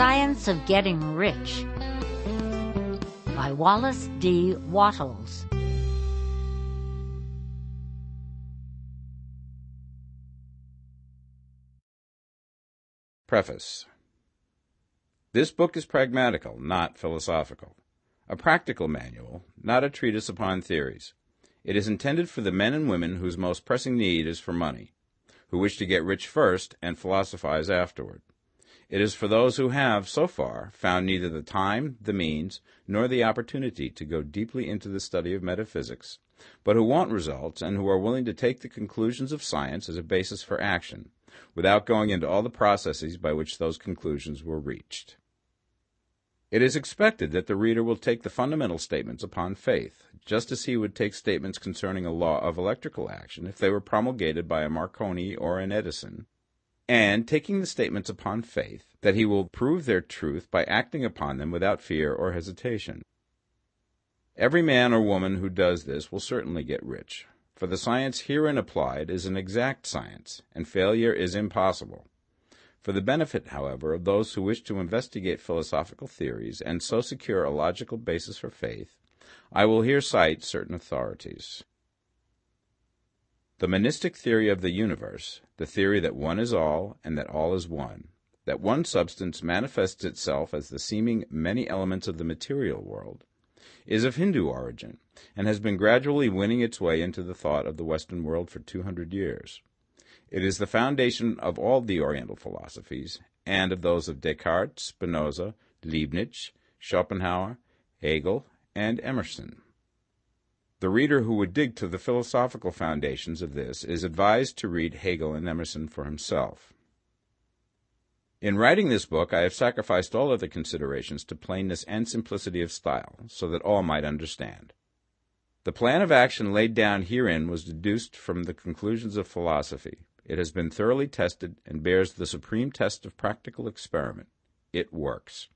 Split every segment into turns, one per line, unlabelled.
Science of Getting Rich by Wallace D. Wattles.
Preface This book is pragmatical, not philosophical. A practical manual, not a treatise upon theories. It is intended for the men and women whose most pressing need is for money, who wish to get rich first and philosophize afterward. It is for those who have, so far, found neither the time, the means, nor the opportunity to go deeply into the study of metaphysics, but who want results and who are willing to take the conclusions of science as a basis for action, without going into all the processes by which those conclusions were reached. It is expected that the reader will take the fundamental statements upon faith, just as he would take statements concerning a law of electrical action if they were promulgated by a Marconi or an Edison, and taking the statements upon faith, that he will prove their truth by acting upon them without fear or hesitation. Every man or woman who does this will certainly get rich, for the science herein applied is an exact science, and failure is impossible. For the benefit, however, of those who wish to investigate philosophical theories and so secure a logical basis for faith, I will here cite certain authorities. The monistic theory of the universe, the theory that one is all and that all is one, that one substance manifests itself as the seeming many elements of the material world, is of Hindu origin and has been gradually winning its way into the thought of the Western world for 200 years. It is the foundation of all the Oriental philosophies, and of those of Descartes, Spinoza, Leibniz, Schopenhauer, Hegel, and Emerson. The reader who would dig to the philosophical foundations of this is advised to read Hegel and Emerson for himself. In writing this book, I have sacrificed all other considerations to plainness and simplicity of style, so that all might understand. The plan of action laid down herein was deduced from the conclusions of philosophy, it has been thoroughly tested and bears the supreme test of practical experiment. It works.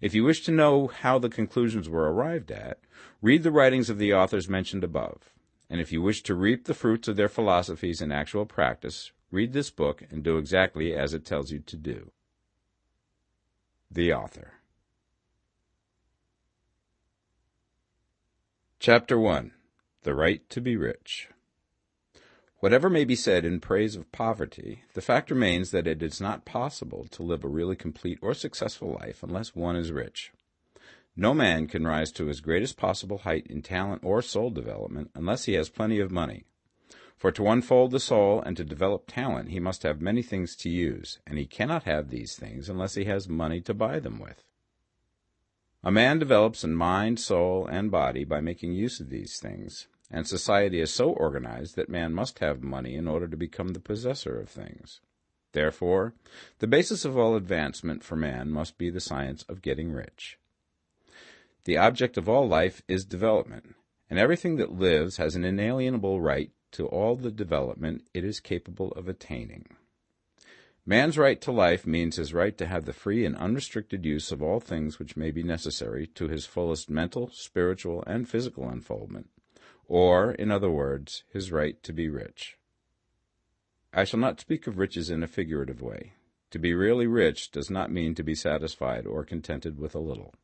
If you wish to know how the conclusions were arrived at, read the writings of the authors mentioned above. And if you wish to reap the fruits of their philosophies in actual practice, read this book and do exactly as it tells you to do. The Author Chapter 1 The Right to be Rich Whatever may be said in praise of poverty, the fact remains that it is not possible to live a really complete or successful life unless one is rich. No man can rise to his greatest possible height in talent or soul development unless he has plenty of money. For to unfold the soul and to develop talent, he must have many things to use, and he cannot have these things unless he has money to buy them with. A man develops in mind, soul, and body by making use of these things, and society is so organized that man must have money in order to become the possessor of things. Therefore, the basis of all advancement for man must be the science of getting rich. The object of all life is development, and everything that lives has an inalienable right to all the development it is capable of attaining. Man's right to life means his right to have the free and unrestricted use of all things which may be necessary to his fullest mental, spiritual, and physical unfoldment or, in other words, his right to be rich. I shall not speak of riches in a figurative way. To be really rich does not mean to be satisfied or contented with a little.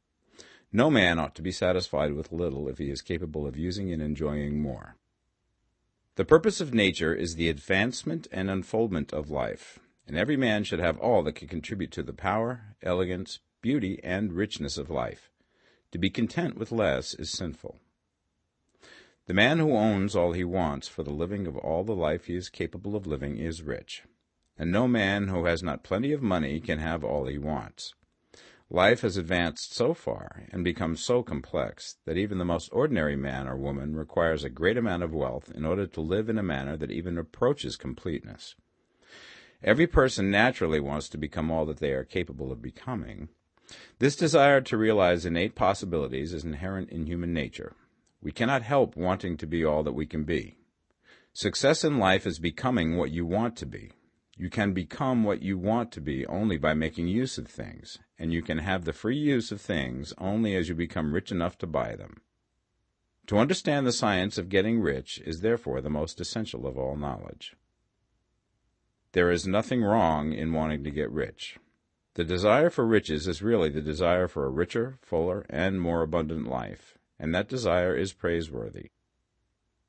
No man ought to be satisfied with little if he is capable of using and enjoying more. The purpose of nature is the advancement and unfoldment of life, and every man should have all that can contribute to the power, elegance, beauty, and richness of life. To be content with less is sinful. The man who owns all he wants for the living of all the life he is capable of living is rich, and no man who has not plenty of money can have all he wants. Life has advanced so far and become so complex that even the most ordinary man or woman requires a great amount of wealth in order to live in a manner that even approaches completeness. Every person naturally wants to become all that they are capable of becoming. This desire to realize innate possibilities is inherent in human nature, we cannot help wanting to be all that we can be. Success in life is becoming what you want to be. You can become what you want to be only by making use of things, and you can have the free use of things only as you become rich enough to buy them. To understand the science of getting rich is therefore the most essential of all knowledge. There is nothing wrong in wanting to get rich. The desire for riches is really the desire for a richer, fuller, and more abundant life, and that desire is praiseworthy.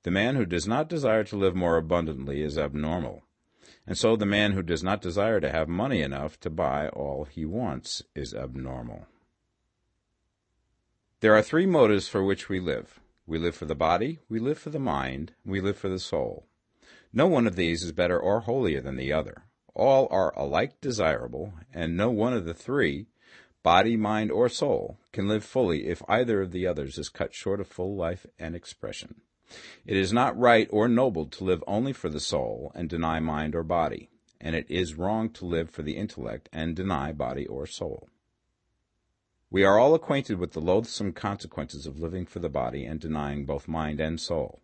The man who does not desire to live more abundantly is abnormal, and so the man who does not desire to have money enough to buy all he wants is abnormal. There are three motives for which we live. We live for the body, we live for the mind, we live for the soul. No one of these is better or holier than the other. All are alike desirable, and no one of the three, body, mind, or soul, can live fully if either of the others is cut short of full life and expression. It is not right or noble to live only for the soul and deny mind or body, and it is wrong to live for the intellect and deny body or soul. We are all acquainted with the loathsome consequences of living for the body and denying both mind and soul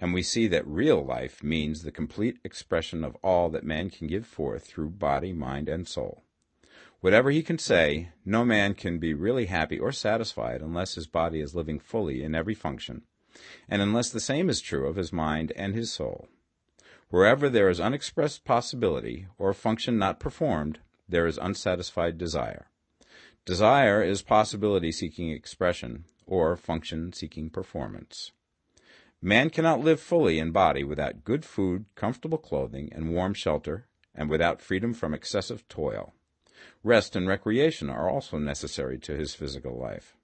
and we see that real life means the complete expression of all that man can give forth through body, mind, and soul. Whatever he can say, no man can be really happy or satisfied unless his body is living fully in every function, and unless the same is true of his mind and his soul. Wherever there is unexpressed possibility, or function not performed, there is unsatisfied desire. Desire is possibility seeking expression, or function seeking performance. Man cannot live fully in body without good food, comfortable clothing, and warm shelter, and without freedom from excessive toil. Rest and recreation are also necessary to his physical life.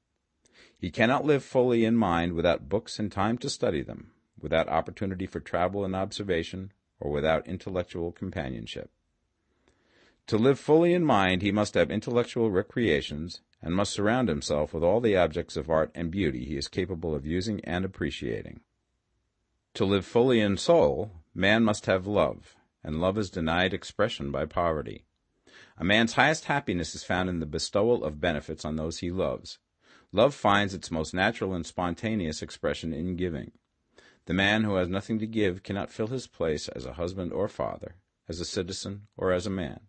He cannot live fully in mind without books and time to study them, without opportunity for travel and observation, or without intellectual companionship. To live fully in mind, he must have intellectual recreations, and must surround himself with all the objects of art and beauty he is capable of using and appreciating. To live fully in soul, man must have love, and love is denied expression by poverty. A man's highest happiness is found in the bestowal of benefits on those he loves. Love finds its most natural and spontaneous expression in giving. The man who has nothing to give cannot fill his place as a husband or father, as a citizen or as a man.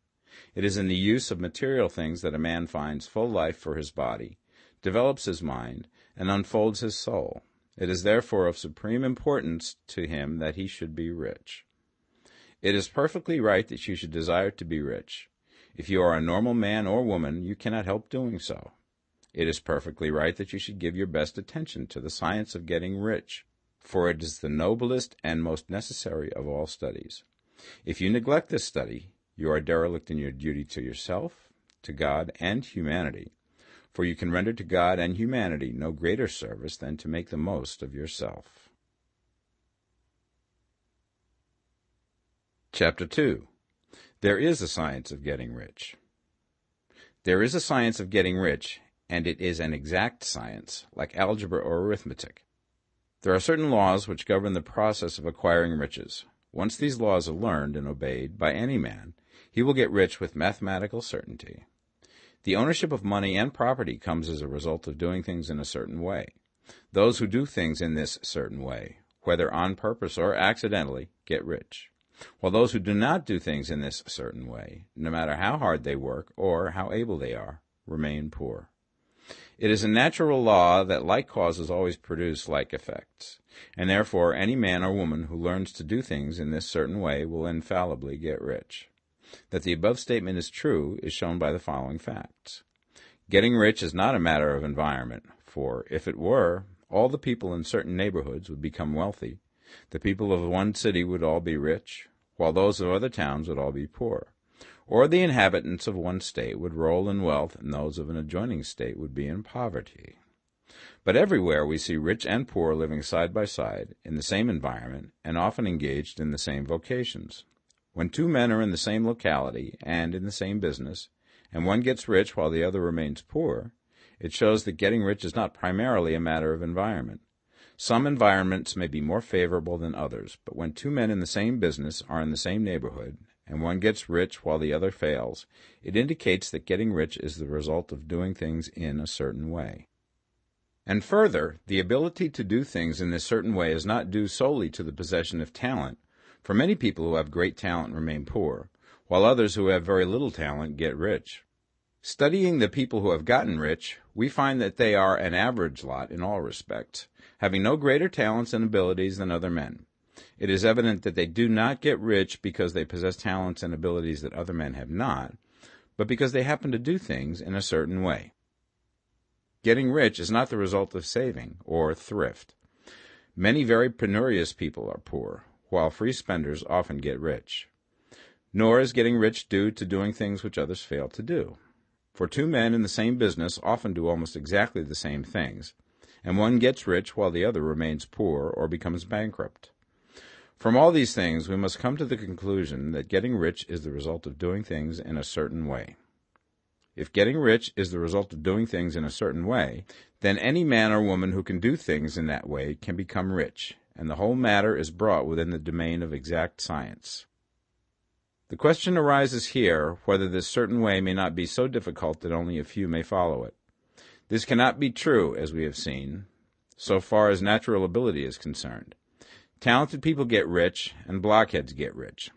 It is in the use of material things that a man finds full life for his body, develops his mind, and unfolds his soul. It is therefore of supreme importance to him that he should be rich. It is perfectly right that you should desire to be rich. If you are a normal man or woman, you cannot help doing so. It is perfectly right that you should give your best attention to the science of getting rich, for it is the noblest and most necessary of all studies. If you neglect this study, you are derelict in your duty to yourself, to God, and humanity, for you can render to God and humanity no greater service than to make the most of yourself. Chapter 2 There is a science of getting rich. There is a science of getting rich, and it is an exact science, like algebra or arithmetic. There are certain laws which govern the process of acquiring riches. Once these laws are learned and obeyed by any man, he will get rich with mathematical certainty. The ownership of money and property comes as a result of doing things in a certain way. Those who do things in this certain way, whether on purpose or accidentally, get rich, while those who do not do things in this certain way, no matter how hard they work or how able they are, remain poor. It is a natural law that like causes always produce like effects, and therefore any man or woman who learns to do things in this certain way will infallibly get rich. That the above statement is true is shown by the following facts. Getting rich is not a matter of environment, for if it were, all the people in certain neighborhoods would become wealthy, the people of one city would all be rich, while those of other towns would all be poor. Or the inhabitants of one state would roll in wealth, and those of an adjoining state would be in poverty. But everywhere we see rich and poor living side by side, in the same environment, and often engaged in the same vocations. When two men are in the same locality and in the same business, and one gets rich while the other remains poor, it shows that getting rich is not primarily a matter of environment. Some environments may be more favorable than others, but when two men in the same business are in the same neighborhood, and one gets rich while the other fails, it indicates that getting rich is the result of doing things in a certain way. And further, the ability to do things in this certain way is not due solely to the possession of talent, for many people who have great talent remain poor, while others who have very little talent get rich. Studying the people who have gotten rich, we find that they are an average lot in all respects, having no greater talents and abilities than other men. It is evident that they do not get rich because they possess talents and abilities that other men have not, but because they happen to do things in a certain way. Getting rich is not the result of saving or thrift. Many very penurious people are poor, while free spenders often get rich. Nor is getting rich due to doing things which others fail to do. For two men in the same business often do almost exactly the same things, and one gets rich while the other remains poor or becomes bankrupt. From all these things, we must come to the conclusion that getting rich is the result of doing things in a certain way. If getting rich is the result of doing things in a certain way, then any man or woman who can do things in that way can become rich, and the whole matter is brought within the domain of exact science. The question arises here whether this certain way may not be so difficult that only a few may follow it. This cannot be true, as we have seen, so far as natural ability is concerned. Talented people get rich, and blockheads get rich.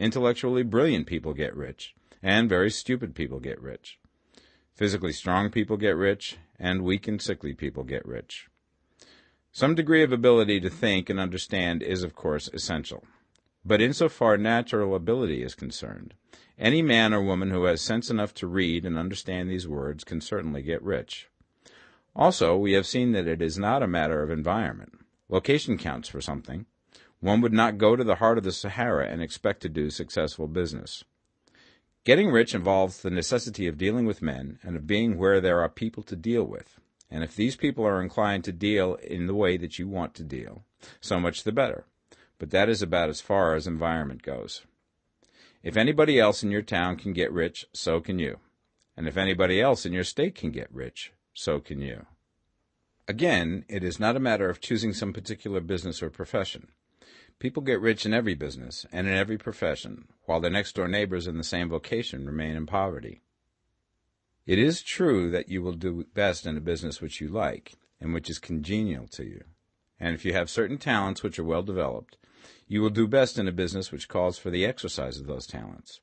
Intellectually brilliant people get rich, and very stupid people get rich. Physically strong people get rich, and weak and sickly people get rich. Some degree of ability to think and understand is, of course, essential. But insofar natural ability is concerned, any man or woman who has sense enough to read and understand these words can certainly get rich. Also, we have seen that it is not a matter of environment. Location counts for something. One would not go to the heart of the Sahara and expect to do successful business. Getting rich involves the necessity of dealing with men and of being where there are people to deal with. And if these people are inclined to deal in the way that you want to deal, so much the better. But that is about as far as environment goes. If anybody else in your town can get rich, so can you. And if anybody else in your state can get rich, so can you. Again, it is not a matter of choosing some particular business or profession. People get rich in every business and in every profession, while their next door neighbors in the same vocation remain in poverty. It is true that you will do best in a business which you like and which is congenial to you. And if you have certain talents which are well developed, you will do best in a business which calls for the exercise of those talents.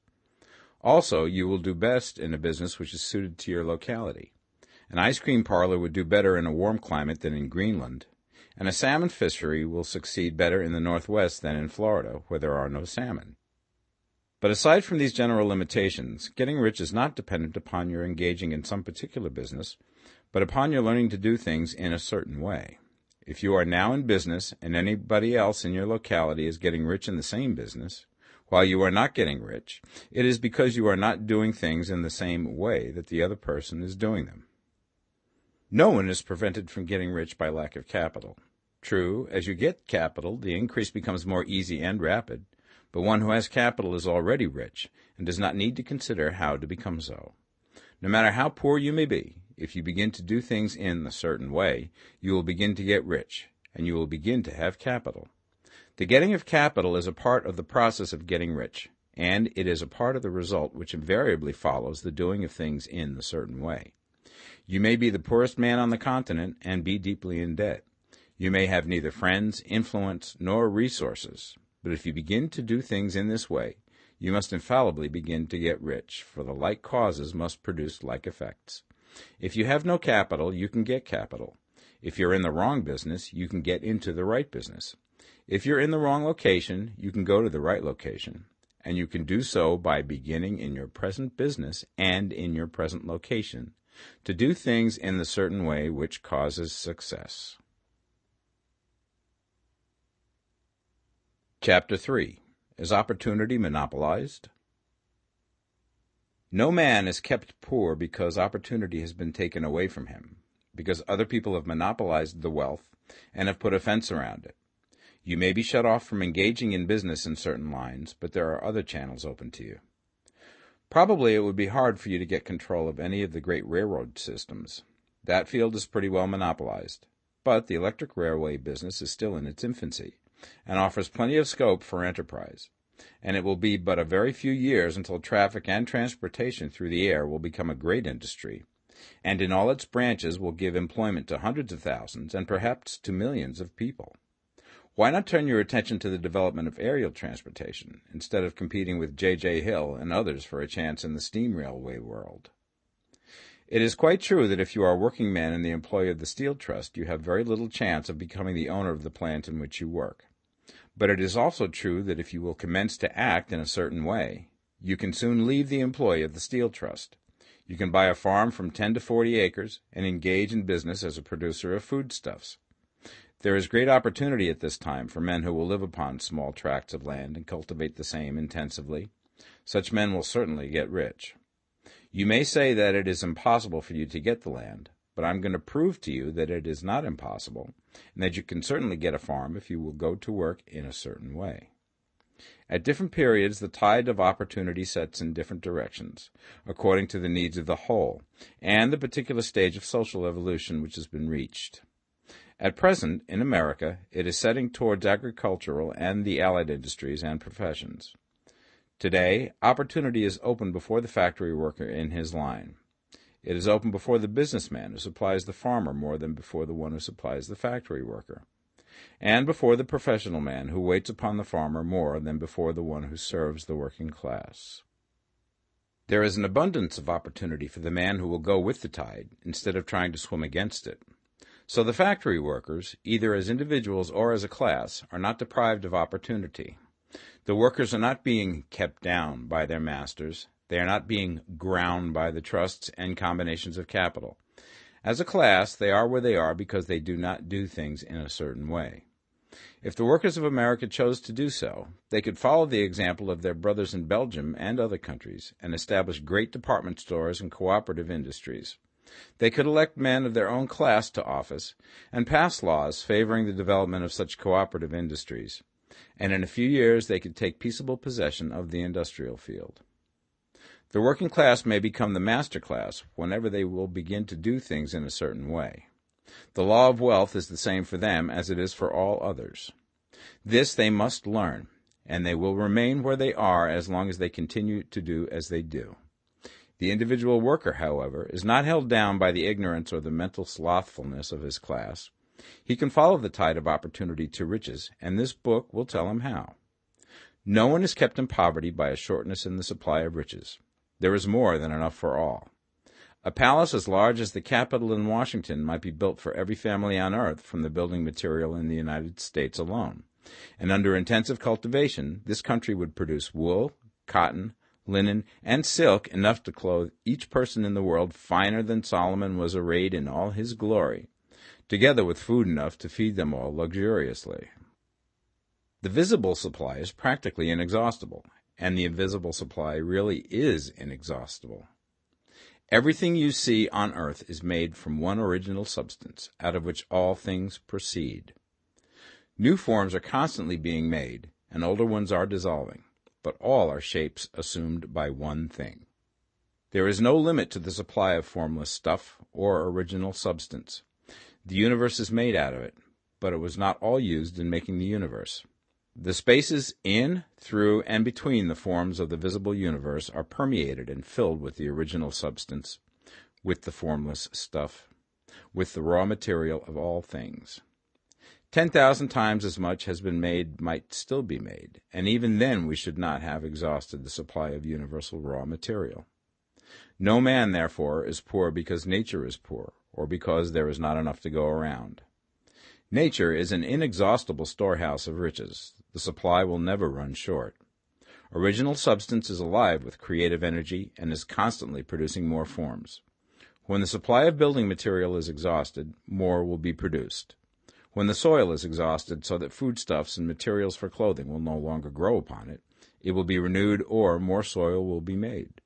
Also, you will do best in a business which is suited to your locality. An ice cream parlor would do better in a warm climate than in Greenland, and a salmon fishery will succeed better in the Northwest than in Florida, where there are no salmon. But aside from these general limitations, getting rich is not dependent upon your engaging in some particular business, but upon your learning to do things in a certain way. If you are now in business and anybody else in your locality is getting rich in the same business, while you are not getting rich, it is because you are not doing things in the same way that the other person is doing them. No one is prevented from getting rich by lack of capital. True, as you get capital, the increase becomes more easy and rapid, but one who has capital is already rich and does not need to consider how to become so. No matter how poor you may be, if you begin to do things in a certain way, you will begin to get rich, and you will begin to have capital. The getting of capital is a part of the process of getting rich, and it is a part of the result which invariably follows the doing of things in the certain way. You may be the poorest man on the continent and be deeply in debt. You may have neither friends, influence, nor resources, but if you begin to do things in this way, you must infallibly begin to get rich, for the like causes must produce like effects. If you have no capital, you can get capital. If you're in the wrong business, you can get into the right business. If you're in the wrong location, you can go to the right location. And you can do so by beginning in your present business and in your present location to do things in the certain way which causes success. Chapter 3 Is Opportunity Monopolized? No man is kept poor because opportunity has been taken away from him, because other people have monopolized the wealth and have put a fence around it. You may be shut off from engaging in business in certain lines, but there are other channels open to you. Probably it would be hard for you to get control of any of the great railroad systems. That field is pretty well monopolized. But the electric railway business is still in its infancy and offers plenty of scope for enterprise. And it will be but a very few years until traffic and transportation through the air will become a great industry, and in all its branches will give employment to hundreds of thousands and perhaps to millions of people. Why not turn your attention to the development of aerial transportation instead of competing with J.J. Hill and others for a chance in the steam railway world? It is quite true that if you are a working man in the employ of the Steel Trust, you have very little chance of becoming the owner of the plant in which you work. But it is also true that if you will commence to act in a certain way, You can soon leave the employ of the Steel Trust. You can buy a farm from 10 to 40 acres and engage in business as a producer of foodstuffs. There is great opportunity at this time for men who will live upon small tracts of land and cultivate the same intensively. Such men will certainly get rich. You may say that it is impossible for you to get the land, but I'm going to prove to you that it is not impossible, and that you can certainly get a farm if you will go to work in a certain way. At different periods, the tide of opportunity sets in different directions, according to the needs of the whole, and the particular stage of social evolution which has been reached. At present, in America, it is setting towards agricultural and the allied industries and professions. Today, opportunity is open before the factory worker in his line. It is open before the businessman who supplies the farmer more than before the one who supplies the factory worker, and before the professional man who waits upon the farmer more than before the one who serves the working class. There is an abundance of opportunity for the man who will go with the tide instead of trying to swim against it. So the factory workers, either as individuals or as a class, are not deprived of opportunity. The workers are not being kept down by their masters. They are not being ground by the trusts and combinations of capital. As a class, they are where they are because they do not do things in a certain way. If the workers of America chose to do so, they could follow the example of their brothers in Belgium and other countries and establish great department stores and cooperative industries. They could elect men of their own class to office and pass laws favoring the development of such cooperative industries, and in a few years they could take peaceable possession of the industrial field. The working class may become the master class whenever they will begin to do things in a certain way. The law of wealth is the same for them as it is for all others. This they must learn, and they will remain where they are as long as they continue to do as they do. The individual worker, however, is not held down by the ignorance or the mental slothfulness of his class. He can follow the tide of opportunity to riches, and this book will tell him how. No one is kept in poverty by a shortness in the supply of riches. There is more than enough for all. A palace as large as the Capitol in Washington might be built for every family on earth from the building material in the United States alone. And under intensive cultivation, this country would produce wool, cotton, linen, and silk enough to clothe each person in the world finer than Solomon was arrayed in all his glory, together with food enough to feed them all luxuriously. The visible supply is practically inexhaustible, and the invisible supply really is inexhaustible. Everything you see on earth is made from one original substance, out of which all things proceed. New forms are constantly being made, and older ones are dissolving, but all are shapes assumed by one thing. There is no limit to the supply of formless stuff or original substance. The universe is made out of it, but it was not all used in making the universe. The spaces in, through, and between the forms of the visible universe are permeated and filled with the original substance, with the formless stuff, with the raw material of all things. Ten thousand times as much has been made might still be made, and even then we should not have exhausted the supply of universal raw material. No man, therefore, is poor because nature is poor, or because there is not enough to go around. Nature is an inexhaustible storehouse of riches. The supply will never run short. Original substance is alive with creative energy and is constantly producing more forms. When the supply of building material is exhausted, more will be produced. When the soil is exhausted so that foodstuffs and materials for clothing will no longer grow upon it, it will be renewed or more soil will be made.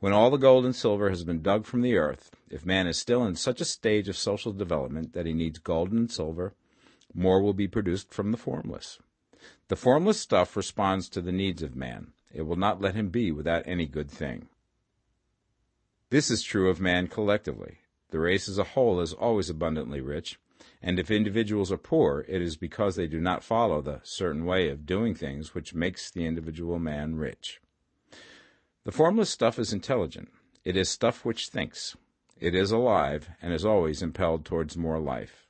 When all the gold and silver has been dug from the earth, if man is still in such a stage of social development that he needs gold and silver, more will be produced from the formless. The formless stuff responds to the needs of man. It will not let him be without any good thing. This is true of man collectively. The race as a whole is always abundantly rich, and if individuals are poor, it is because they do not follow the certain way of doing things which makes the individual man rich. The formless stuff is intelligent. It is stuff which thinks. It is alive and is always impelled towards more life.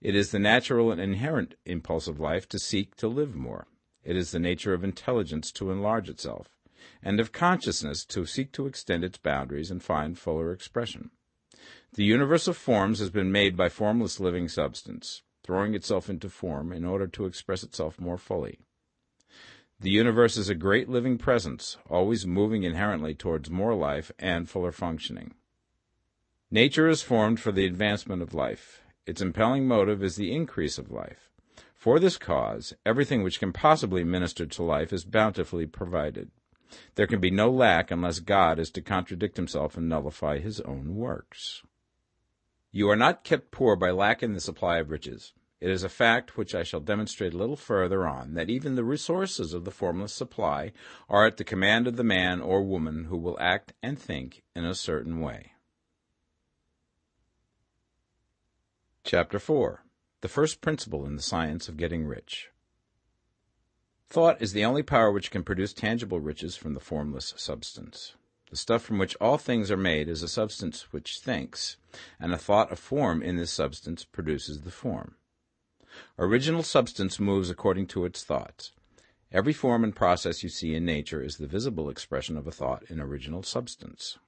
It is the natural and inherent impulse of life to seek to live more. It is the nature of intelligence to enlarge itself, and of consciousness to seek to extend its boundaries and find fuller expression. The universe of forms has been made by formless living substance, throwing itself into form in order to express itself more fully. The universe is a great living presence, always moving inherently towards more life and fuller functioning. Nature is formed for the advancement of life. Its impelling motive is the increase of life. For this cause, everything which can possibly minister to life is bountifully provided. There can be no lack unless God is to contradict himself and nullify his own works. You are not kept poor by lack in the supply of riches. It is a fact which I shall demonstrate a little further on that even the resources of the formless supply are at the command of the man or woman who will act and think in a certain way. Chapter 4 The First Principle in the Science of Getting Rich. Thought is the only power which can produce tangible riches from the formless substance. The stuff from which all things are made is a substance which thinks, and a thought of form in this substance produces the form. Original substance moves according to its thoughts. Every form and process you see in nature is the visible expression of a thought in original substance.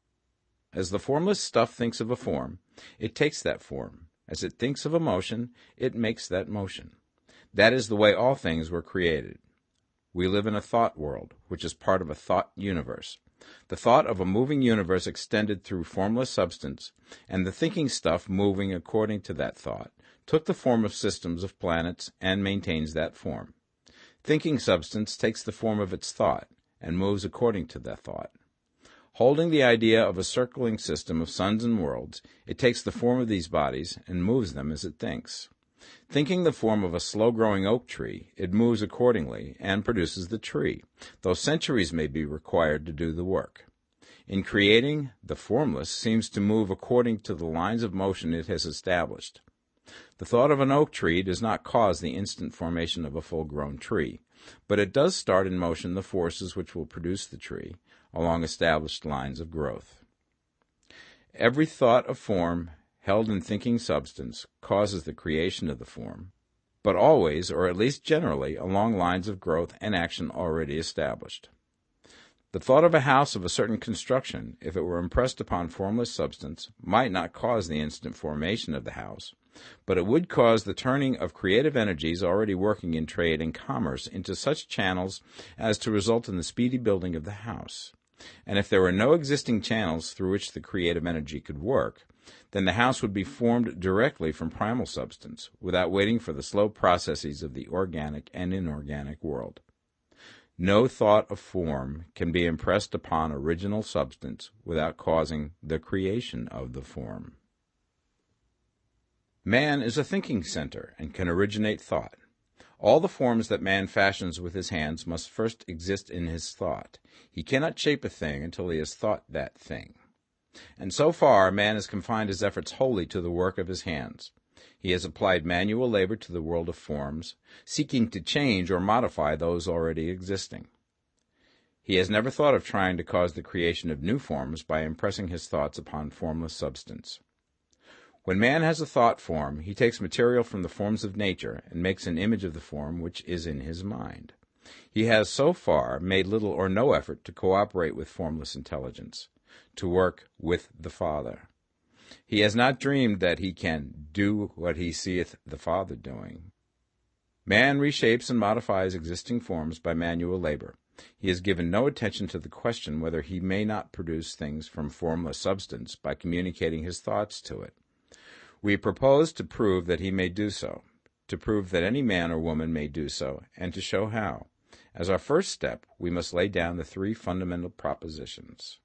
As the formless stuff thinks of a form, it takes that form. As it thinks of a motion, it makes that motion. That is the way all things were created. We live in a thought world, which is part of a thought universe. The thought of a moving universe extended through formless substance, and the thinking stuff moving according to that thought, took the form of systems of planets and maintains that form. Thinking substance takes the form of its thought and moves according to that thought. Holding the idea of a circling system of suns and worlds, it takes the form of these bodies and moves them as it thinks. Thinking the form of a slow growing oak tree, it moves accordingly and produces the tree, though centuries may be required to do the work. In creating, the formless seems to move according to the lines of motion it has established. The thought of an oak tree does not cause the instant formation of a full grown tree, but it does start in motion the forces which will produce the tree along established lines of growth. Every thought of form held in thinking substance causes the creation of the form, but always, or at least generally, along lines of growth and action already established. The thought of a house of a certain construction, if it were impressed upon formless substance, might not cause the instant formation of the house, but it would cause the turning of creative energies already working in trade and commerce into such channels as to result in the speedy building of the house. And if there were no existing channels through which the creative energy could work, then the house would be formed directly from primal substance, without waiting for the slow processes of the organic and inorganic world. No thought of form can be impressed upon original substance without causing the creation of the form. Man is a thinking center and can originate thought. All the forms that man fashions with his hands must first exist in his thought. He cannot shape a thing until he has thought that thing. And so far, man has confined his efforts wholly to the work of his hands. He has applied manual labor to the world of forms, seeking to change or modify those already existing. He has never thought of trying to cause the creation of new forms by impressing his thoughts upon formless substance. When man has a thought form, he takes material from the forms of nature and makes an image of the form which is in his mind. He has so far made little or no effort to cooperate with formless intelligence, to work with the Father. He has not dreamed that he can do what he seeth the Father doing. Man reshapes and modifies existing forms by manual labor. He has given no attention to the question whether he may not produce things from formless substance by communicating his thoughts to it. We propose to prove that he may do so, to prove that any man or woman may do so, and to show how. As our first step, we must lay down the three fundamental propositions.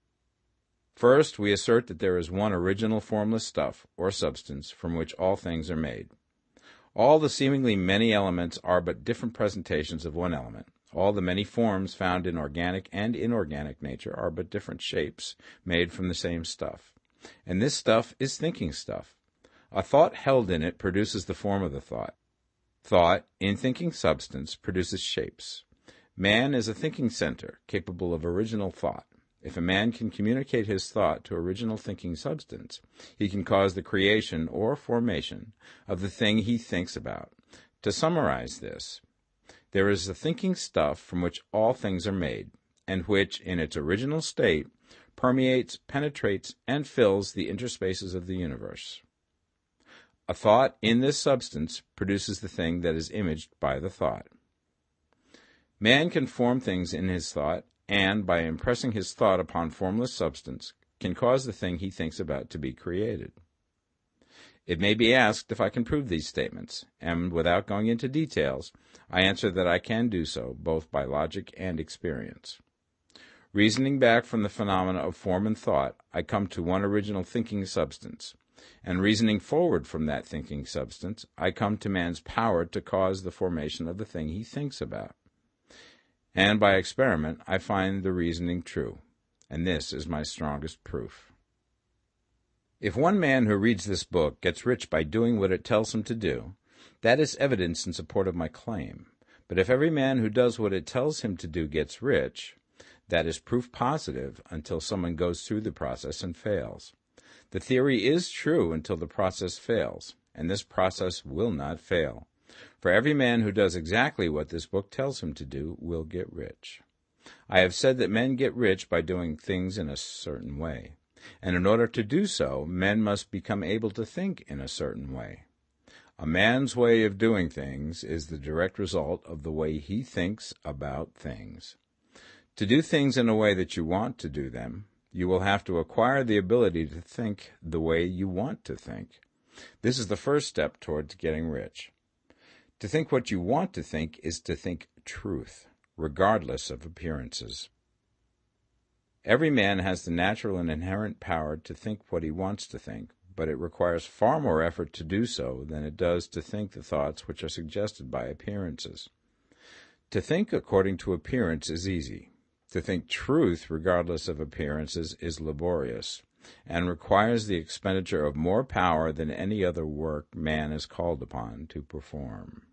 First, we assert that there is one original formless stuff, or substance, from which all things are made. All the seemingly many elements are but different presentations of one element. All the many forms found in organic and inorganic nature are but different shapes made from the same stuff. And this stuff is thinking stuff. A thought held in it produces the form of the thought. Thought, in thinking substance, produces shapes. Man is a thinking center, capable of original thought. If a man can communicate his thought to original thinking substance, he can cause the creation or formation of the thing he thinks about. To summarize this, there is the thinking stuff from which all things are made, and which, in its original state, permeates, penetrates, and fills the interspaces of the universe. A thought in this substance produces the thing that is imaged by the thought. Man can form things in his thought, and by impressing his thought upon formless substance, can cause the thing he thinks about to be created. It may be asked if I can prove these statements, and without going into details, I answer that I can do so both by logic and experience. Reasoning back from the phenomena of form and thought, I come to one original thinking substance, and reasoning forward from that thinking substance, I come to man's power to cause the formation of the thing he thinks about. And by experiment, I find the reasoning true, and this is my strongest proof. If one man who reads this book gets rich by doing what it tells him to do, that is evidence in support of my claim. But if every man who does what it tells him to do gets rich, that is proof positive until someone goes through the process and fails. The theory is true until the process fails, and this process will not fail. For every man who does exactly what this book tells him to do will get rich. I have said that men get rich by doing things in a certain way, and in order to do so, men must become able to think in a certain way. A man's way of doing things is the direct result of the way he thinks about things. To do things in a way that you want to do them, you will have to acquire the ability to think the way you want to think. This is the first step towards getting rich. To think what you want to think is to think truth, regardless of appearances. Every man has the natural and inherent power to think what he wants to think, but it requires far more effort to do so than it does to think the thoughts which are suggested by appearances. To think according to appearance is easy. To think truth regardless of appearances is laborious, and requires the expenditure of more power than any other work man is called upon to perform.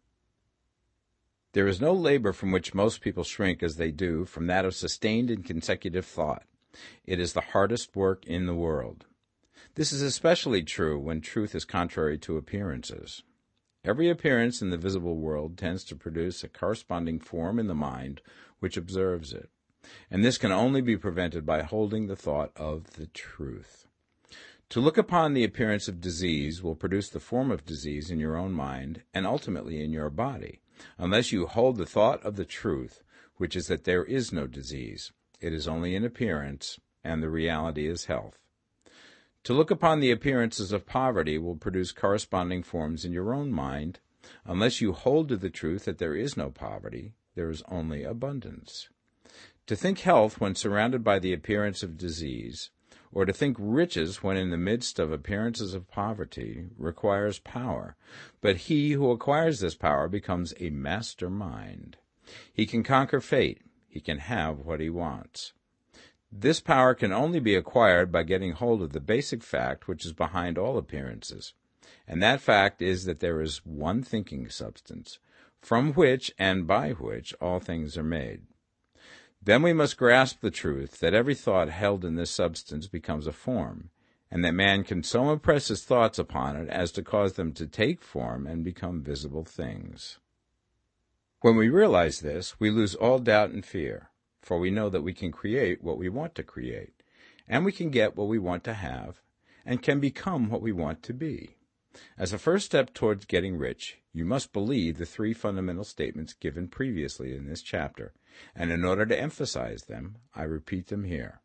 There is no labor from which most people shrink as they do from that of sustained and consecutive thought. It is the hardest work in the world. This is especially true when truth is contrary to appearances. Every appearance in the visible world tends to produce a corresponding form in the mind which observes it and this can only be prevented by holding the thought of the truth. To look upon the appearance of disease will produce the form of disease in your own mind and ultimately in your body, unless you hold the thought of the truth, which is that there is no disease. It is only an appearance, and the reality is health. To look upon the appearances of poverty will produce corresponding forms in your own mind, unless you hold to the truth that there is no poverty, there is only abundance. To think health when surrounded by the appearance of disease, or to think riches when in the midst of appearances of poverty, requires power. But he who acquires this power becomes a master mind. He can conquer fate. He can have what he wants. This power can only be acquired by getting hold of the basic fact which is behind all appearances. And that fact is that there is one thinking substance, from which and by which all things are made. Then we must grasp the truth that every thought held in this substance becomes a form, and that man can so impress his thoughts upon it as to cause them to take form and become visible things. When we realize this, we lose all doubt and fear, for we know that we can create what we want to create, and we can get what we want to have, and can become what we want to be. As a first step towards getting rich, you must believe the three fundamental statements given previously in this chapter, and in order to emphasize them, I repeat them here.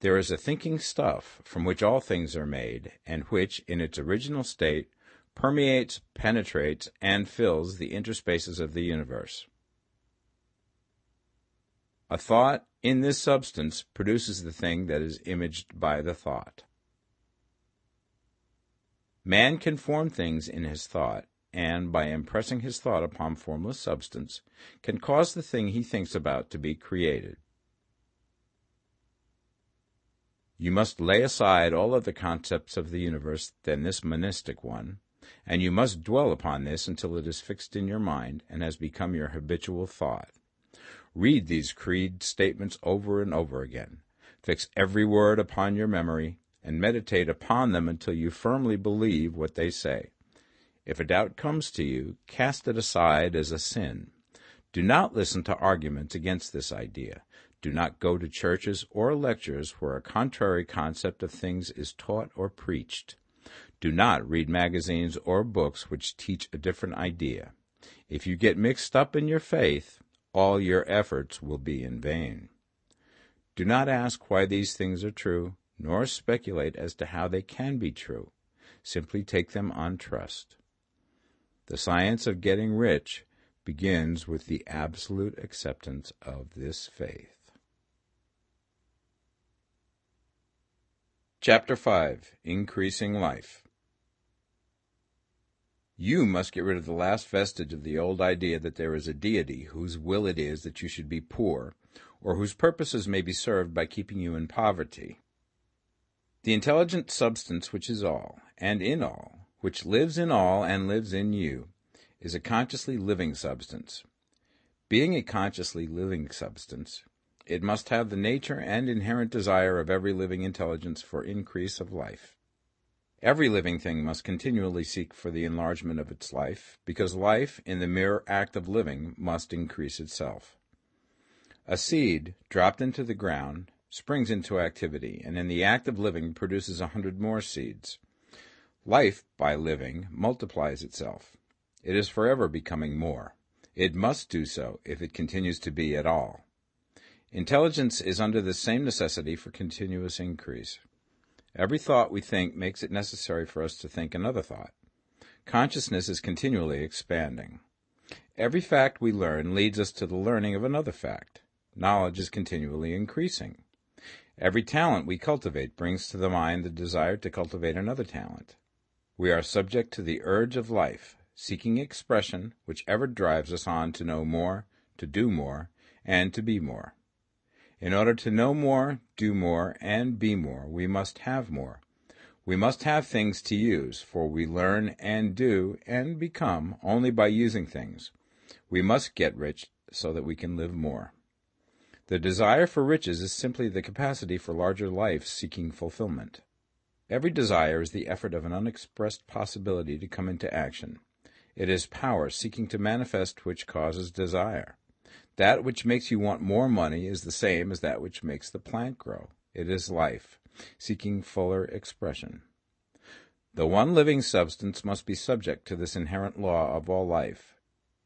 There is a thinking stuff from which all things are made, and which, in its original state, permeates, penetrates, and fills the interspaces of the universe. A thought in this substance produces the thing that is imaged by the thought. Man can form things in his thought, and, by impressing his thought upon formless substance, can cause the thing he thinks about to be created. You must lay aside all other concepts of the universe than this monistic one, and you must dwell upon this until it is fixed in your mind and has become your habitual thought. Read these creed statements over and over again. Fix every word upon your memory, and meditate upon them until you firmly believe what they say. If a doubt comes to you, cast it aside as a sin. Do not listen to arguments against this idea. Do not go to churches or lectures where a contrary concept of things is taught or preached. Do not read magazines or books which teach a different idea. If you get mixed up in your faith, all your efforts will be in vain. Do not ask why these things are true, nor speculate as to how they can be true. Simply take them on trust. The science of getting rich begins with the absolute acceptance of this faith. Chapter 5 Increasing Life You must get rid of the last vestige of the old idea that there is a deity whose will it is that you should be poor, or whose purposes may be served by keeping you in poverty. The intelligent substance which is all, and in all, which lives in all and lives in you, is a consciously living substance. Being a consciously living substance, it must have the nature and inherent desire of every living intelligence for increase of life. Every living thing must continually seek for the enlargement of its life, because life, in the mere act of living, must increase itself. A seed, dropped into the ground, springs into activity, and in the act of living produces a hundred more seeds. Life, by living, multiplies itself. It is forever becoming more. It must do so if it continues to be at all. Intelligence is under the same necessity for continuous increase. Every thought we think makes it necessary for us to think another thought. Consciousness is continually expanding. Every fact we learn leads us to the learning of another fact. Knowledge is continually increasing. Every talent we cultivate brings to the mind the desire to cultivate another talent. We are subject to the urge of life, seeking expression, which ever drives us on to know more, to do more, and to be more. In order to know more, do more, and be more, we must have more. We must have things to use, for we learn and do and become only by using things. We must get rich so that we can live more. The desire for riches is simply the capacity for larger life seeking fulfillment. Every desire is the effort of an unexpressed possibility to come into action. It is power seeking to manifest which causes desire. That which makes you want more money is the same as that which makes the plant grow. It is life, seeking fuller expression. The one living substance must be subject to this inherent law of all life.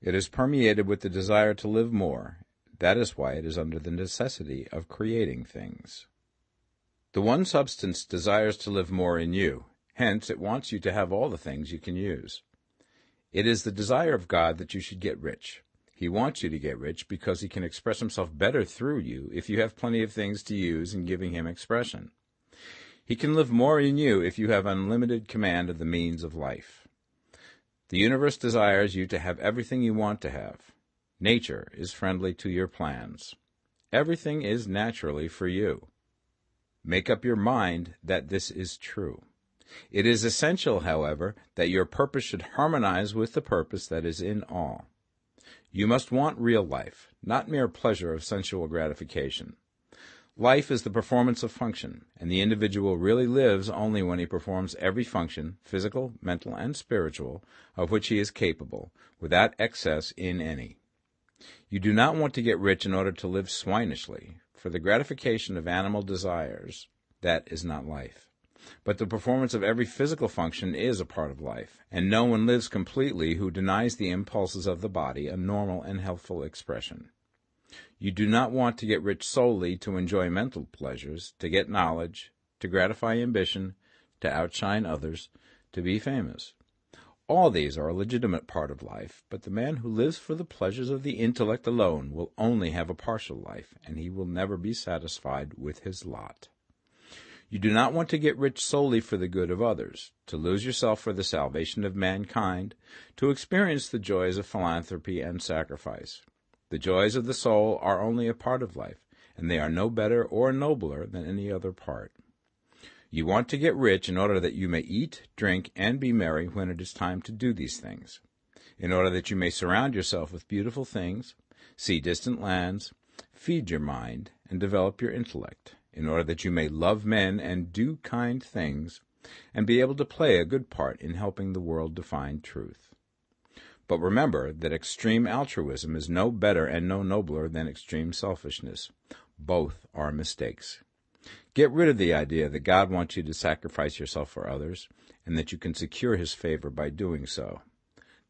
It is permeated with the desire to live more. That is why it is under the necessity of creating things. The one substance desires to live more in you. Hence, it wants you to have all the things you can use. It is the desire of God that you should get rich. He wants you to get rich because he can express himself better through you if you have plenty of things to use in giving him expression. He can live more in you if you have unlimited command of the means of life. The universe desires you to have everything you want to have. Nature is friendly to your plans. Everything is naturally for you. Make up your mind that this is true. It is essential, however, that your purpose should harmonize with the purpose that is in all. You must want real life, not mere pleasure of sensual gratification. Life is the performance of function, and the individual really lives only when he performs every function, physical, mental, and spiritual, of which he is capable, without excess in any. You do not want to get rich in order to live swinishly, for the gratification of animal desires, that is not life. But the performance of every physical function is a part of life, and no one lives completely who denies the impulses of the body a normal and healthful expression. You do not want to get rich solely to enjoy mental pleasures, to get knowledge, to gratify ambition, to outshine others, to be famous. All these are a legitimate part of life, but the man who lives for the pleasures of the intellect alone will only have a partial life, and he will never be satisfied with his lot. You do not want to get rich solely for the good of others, to lose yourself for the salvation of mankind, to experience the joys of philanthropy and sacrifice. The joys of the soul are only a part of life, and they are no better or nobler than any other part. You want to get rich in order that you may eat, drink, and be merry when it is time to do these things, in order that you may surround yourself with beautiful things, see distant lands, feed your mind, and develop your intellect in order that you may love men and do kind things, and be able to play a good part in helping the world to find truth. But remember that extreme altruism is no better and no nobler than extreme selfishness. Both are mistakes. Get rid of the idea that God wants you to sacrifice yourself for others, and that you can secure his favor by doing so.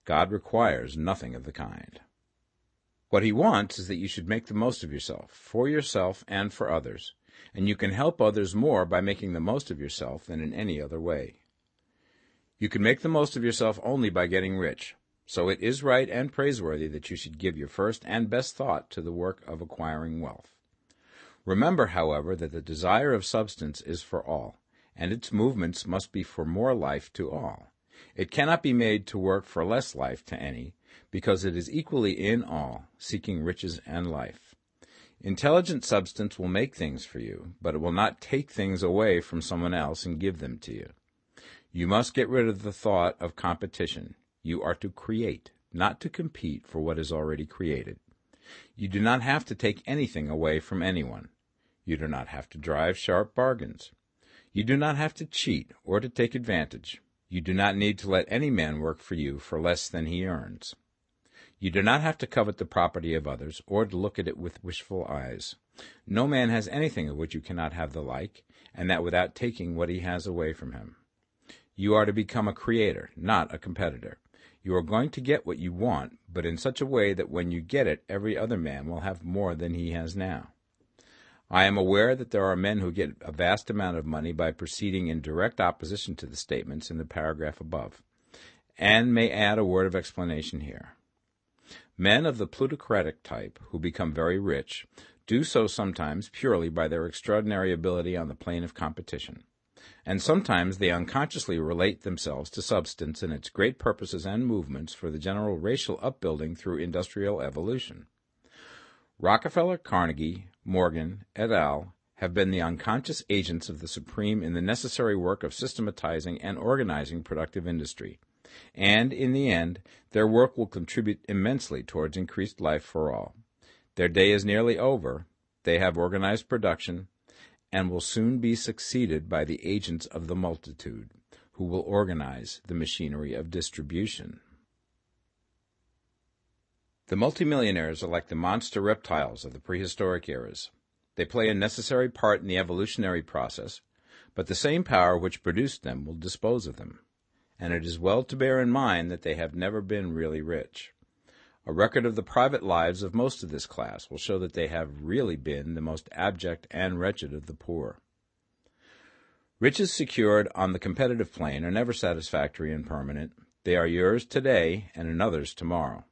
God requires nothing of the kind. What he wants is that you should make the most of yourself, for yourself and for others, and you can help others more by making the most of yourself than in any other way. You can make the most of yourself only by getting rich, so it is right and praiseworthy that you should give your first and best thought to the work of acquiring wealth. Remember, however, that the desire of substance is for all, and its movements must be for more life to all. It cannot be made to work for less life to any, because it is equally in all, seeking riches and life. Intelligent substance will make things for you, but it will not take things away from someone else and give them to you. You must get rid of the thought of competition. You are to create, not to compete for what is already created. You do not have to take anything away from anyone. You do not have to drive sharp bargains. You do not have to cheat or to take advantage. You do not need to let any man work for you for less than he earns. You do not have to covet the property of others, or to look at it with wishful eyes. No man has anything of which you cannot have the like, and that without taking what he has away from him. You are to become a creator, not a competitor. You are going to get what you want, but in such a way that when you get it, every other man will have more than he has now. I am aware that there are men who get a vast amount of money by proceeding in direct opposition to the statements in the paragraph above, and may add a word of explanation here. Men of the plutocratic type, who become very rich, do so sometimes purely by their extraordinary ability on the plane of competition. And sometimes they unconsciously relate themselves to substance and its great purposes and movements for the general racial upbuilding through industrial evolution. Rockefeller, Carnegie, Morgan, et al. have been the unconscious agents of the Supreme in the necessary work of systematizing and organizing productive industry and in the end, their work will contribute immensely towards increased life for all. Their day is nearly over. They have organized production and will soon be succeeded by the agents of the multitude, who will organize the machinery of distribution. The multimillionaires are like the monster reptiles of the prehistoric eras. They play a necessary part in the evolutionary process, but the same power which produced them will dispose of them and it is well to bear in mind that they have never been really rich. A record of the private lives of most of this class will show that they have really been the most abject and wretched of the poor. Riches secured on the competitive plane are never satisfactory and permanent. They are yours today and another's tomorrow.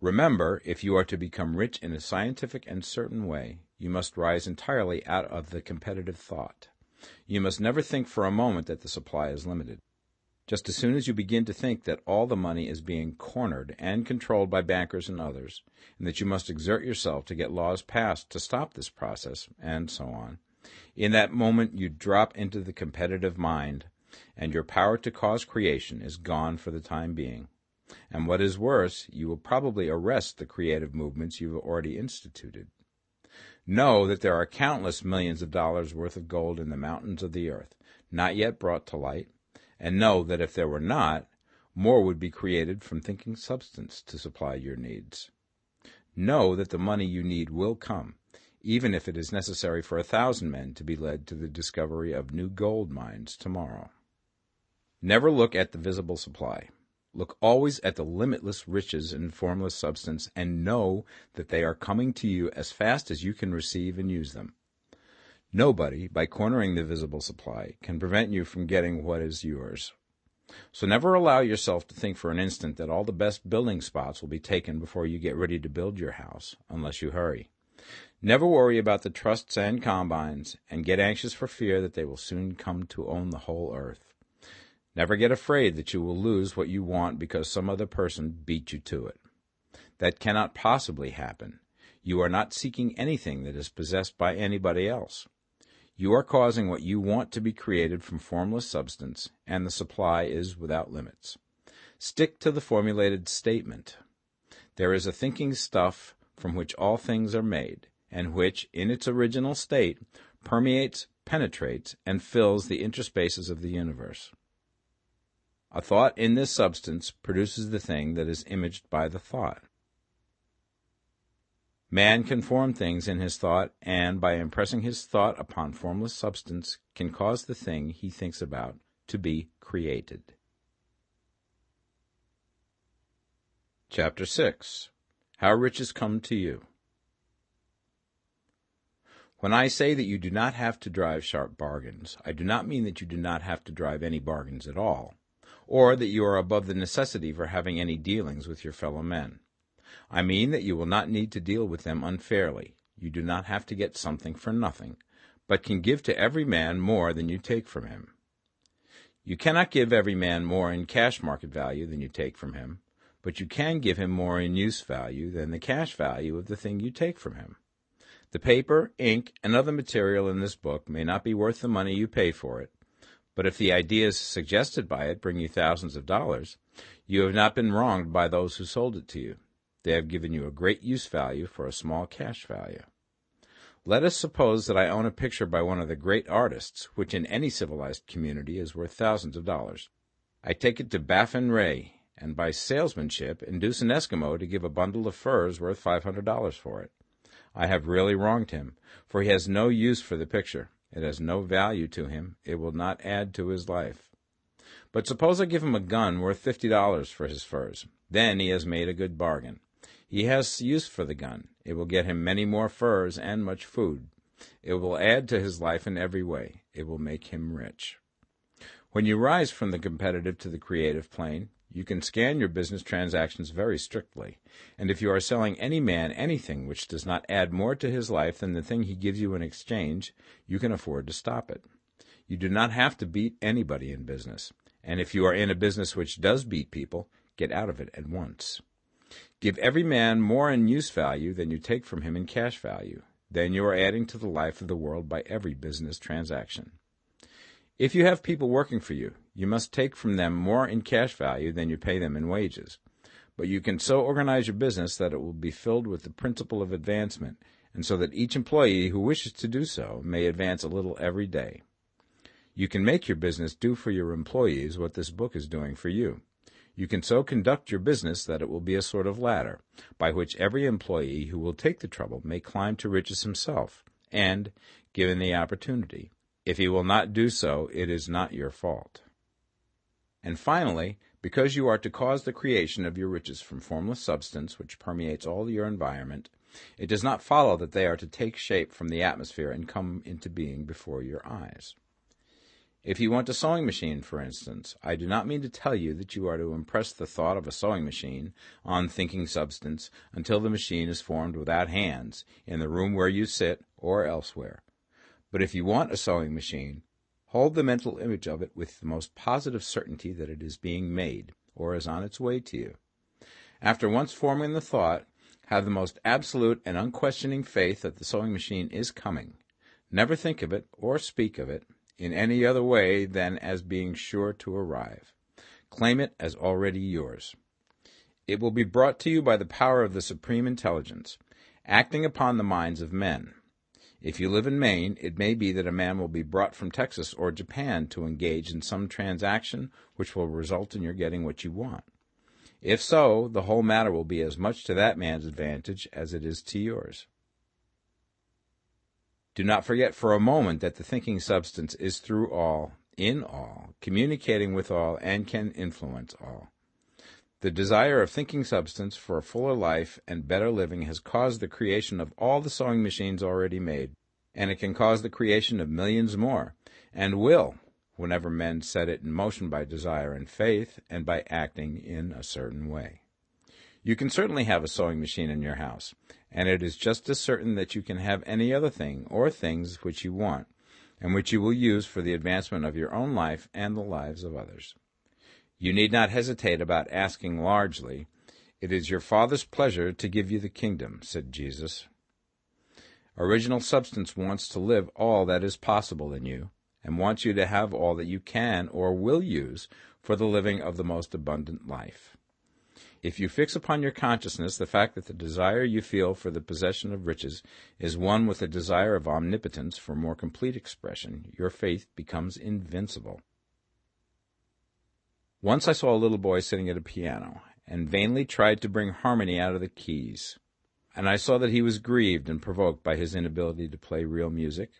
Remember, if you are to become rich in a scientific and certain way, you must rise entirely out of the competitive thought. You must never think for a moment that the supply is limited. Just as soon as you begin to think that all the money is being cornered and controlled by bankers and others, and that you must exert yourself to get laws passed to stop this process, and so on, in that moment you drop into the competitive mind, and your power to cause creation is gone for the time being. And what is worse, you will probably arrest the creative movements you have already instituted. Know that there are countless millions of dollars worth of gold in the mountains of the earth, not yet brought to light, and know that if there were not, more would be created from thinking substance to supply your needs. Know that the money you need will come, even if it is necessary for a thousand men to be led to the discovery of new gold mines tomorrow. Never look at the visible supply. Look always at the limitless riches in formless substance and know that they are coming to you as fast as you can receive and use them. Nobody, by cornering the visible supply, can prevent you from getting what is yours. So never allow yourself to think for an instant that all the best building spots will be taken before you get ready to build your house, unless you hurry. Never worry about the trusts and combines, and get anxious for fear that they will soon come to own the whole earth. Never get afraid that you will lose what you want because some other person beat you to it. That cannot possibly happen. You are not seeking anything that is possessed by anybody else. You are causing what you want to be created from formless substance, and the supply is without limits. Stick to the formulated statement. There is a thinking stuff from which all things are made, and which, in its original state, permeates, penetrates, and fills the interspaces of the universe. A thought in this substance produces the thing that is imaged by the thought. Man can form things in his thought, and by impressing his thought upon formless substance, can cause the thing he thinks about to be created. Chapter 6 How riches come to you. When I say that you do not have to drive sharp bargains, I do not mean that you do not have to drive any bargains at all, or that you are above the necessity for having any dealings with your fellow men. I mean that you will not need to deal with them unfairly. You do not have to get something for nothing, but can give to every man more than you take from him. You cannot give every man more in cash market value than you take from him, but you can give him more in use value than the cash value of the thing you take from him. The paper, ink, and other material in this book may not be worth the money you pay for it, but if the ideas suggested by it bring you thousands of dollars, you have not been wronged by those who sold it to you. They have given you a great use value for a small cash value. Let us suppose that I own a picture by one of the great artists, which in any civilized community is worth thousands of dollars. I take it to Baffin Bay, and by salesmanship induce an Eskimo to give a bundle of furs worth five hundred dollars for it. I have really wronged him, for he has no use for the picture. It has no value to him. It will not add to his life. But suppose I give him a gun worth fifty dollars for his furs. Then he has made a good bargain. He has use for the gun. It will get him many more furs and much food. It will add to his life in every way. It will make him rich. When you rise from the competitive to the creative plane, you can scan your business transactions very strictly, and if you are selling any man anything which does not add more to his life than the thing he gives you in exchange, you can afford to stop it. You do not have to beat anybody in business, and if you are in a business which does beat people, get out of it at once. Give every man more in use value than you take from him in cash value. Then you are adding to the life of the world by every business transaction. If you have people working for you, you must take from them more in cash value than you pay them in wages. But you can so organize your business that it will be filled with the principle of advancement, and so that each employee who wishes to do so may advance a little every day. You can make your business do for your employees what this book is doing for you. You can so conduct your business that it will be a sort of ladder, by which every employee who will take the trouble may climb to riches himself, and, given the opportunity, if he will not do so, it is not your fault. And finally, because you are to cause the creation of your riches from formless substance which permeates all your environment, it does not follow that they are to take shape from the atmosphere and come into being before your eyes. If you want a sewing machine, for instance, I do not mean to tell you that you are to impress the thought of a sewing machine on thinking substance until the machine is formed without hands, in the room where you sit or elsewhere. But if you want a sewing machine, hold the mental image of it with the most positive certainty that it is being made, or is on its way to you. After once forming the thought, have the most absolute and unquestioning faith that the sewing machine is coming. Never think of it, or speak of it, in any other way than as being sure to arrive. Claim it as already yours. It will be brought to you by the power of the Supreme Intelligence, acting upon the minds of men. If you live in Maine, it may be that a man will be brought from Texas or Japan to engage in some transaction which will result in your getting what you want. If so, the whole matter will be as much to that man's advantage as it is to yours. Do not forget for a moment that the thinking substance is through all, in all, communicating with all, and can influence all. The desire of thinking substance for a fuller life and better living has caused the creation of all the sewing machines already made, and it can cause the creation of millions more, and will, whenever men set it in motion by desire and faith, and by acting in a certain way. You can certainly have a sewing machine in your house, and it is just as certain that you can have any other thing or things which you want, and which you will use for the advancement of your own life and the lives of others. You need not hesitate about asking largely. It is your Father's pleasure to give you the kingdom, said Jesus. Original substance wants to live all that is possible in you, and wants you to have all that you can or will use for the living of the most abundant life. If you fix upon your consciousness the fact that the desire you feel for the possession of riches is one with the desire of omnipotence for more complete expression, your faith becomes invincible. Once I saw a little boy sitting at a piano, and vainly tried to bring harmony out of the keys. And I saw that he was grieved and provoked by his inability to play real music.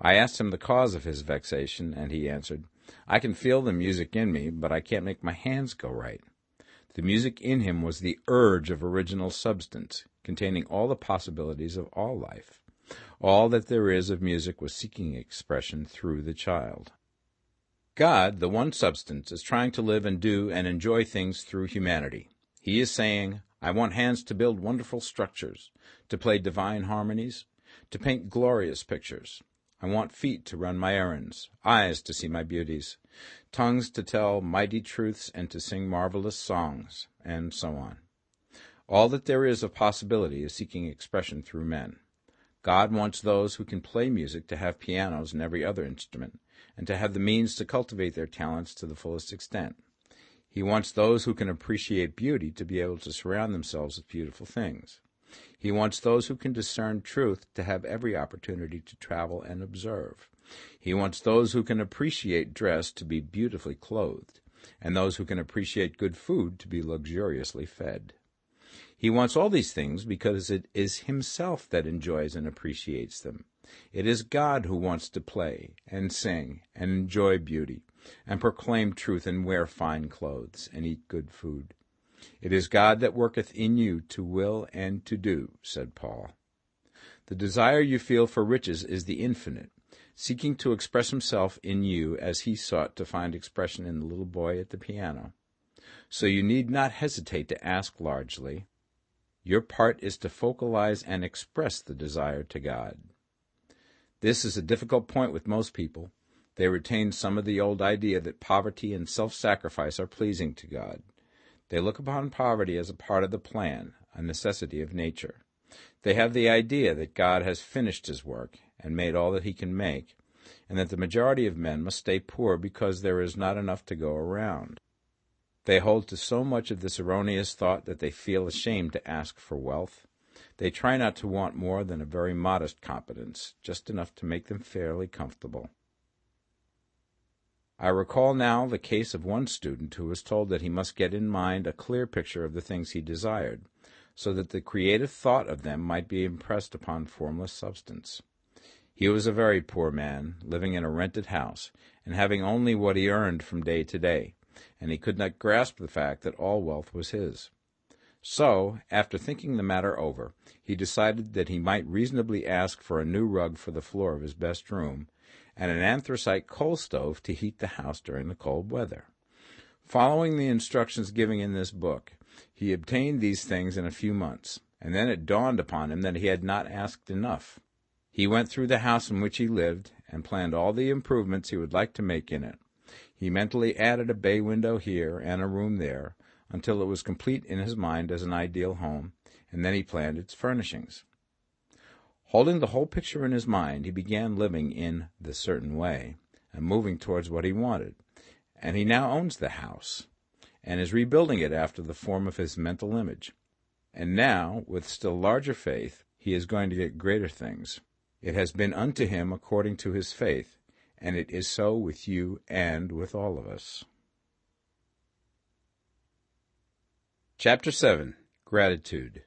I asked him the cause of his vexation, and he answered, I can feel the music in me, but I can't make my hands go right. The music in him was the urge of original substance, containing all the possibilities of all life. All that there is of music was seeking expression through the child. God, the one substance, is trying to live and do and enjoy things through humanity. He is saying, I want hands to build wonderful structures, to play divine harmonies, to paint glorious pictures. I want feet to run my errands, eyes to see my beauties, tongues to tell mighty truths and to sing marvelous songs, and so on. All that there is of possibility is seeking expression through men. God wants those who can play music to have pianos and every other instrument, and to have the means to cultivate their talents to the fullest extent. He wants those who can appreciate beauty to be able to surround themselves with beautiful things. He wants those who can discern truth to have every opportunity to travel and observe. He wants those who can appreciate dress to be beautifully clothed, and those who can appreciate good food to be luxuriously fed. He wants all these things because it is himself that enjoys and appreciates them. It is God who wants to play and sing and enjoy beauty and proclaim truth and wear fine clothes and eat good food. It is God that worketh in you to will and to do, said Paul. The desire you feel for riches is the infinite, seeking to express himself in you as he sought to find expression in the little boy at the piano. So you need not hesitate to ask largely. Your part is to focalize and express the desire to God. This is a difficult point with most people, they retain some of the old idea that poverty and self sacrifice are pleasing to God. They look upon poverty as a part of the plan, a necessity of nature. They have the idea that God has finished his work and made all that he can make, and that the majority of men must stay poor because there is not enough to go around. They hold to so much of this erroneous thought that they feel ashamed to ask for wealth. They try not to want more than a very modest competence, just enough to make them fairly comfortable. I recall now the case of one student who was told that he must get in mind a clear picture of the things he desired, so that the creative thought of them might be impressed upon formless substance. He was a very poor man, living in a rented house, and having only what he earned from day to day, and he could not grasp the fact that all wealth was his. So, after thinking the matter over, he decided that he might reasonably ask for a new rug for the floor of his best room, and an anthracite coal stove to heat the house during the cold weather. Following the instructions given in this book, he obtained these things in a few months, and then it dawned upon him that he had not asked enough. He went through the house in which he lived and planned all the improvements he would like to make in it. He mentally added a bay window here and a room there until it was complete in his mind as an ideal home, and then he planned its furnishings. Holding the whole picture in his mind, he began living in the certain way and moving towards what he wanted. And he now owns the house and is rebuilding it after the form of his mental image. And now, with still larger faith, he is going to get greater things. It has been unto him according to his faith, and it is so with you and with all of us. Chapter 7 Gratitude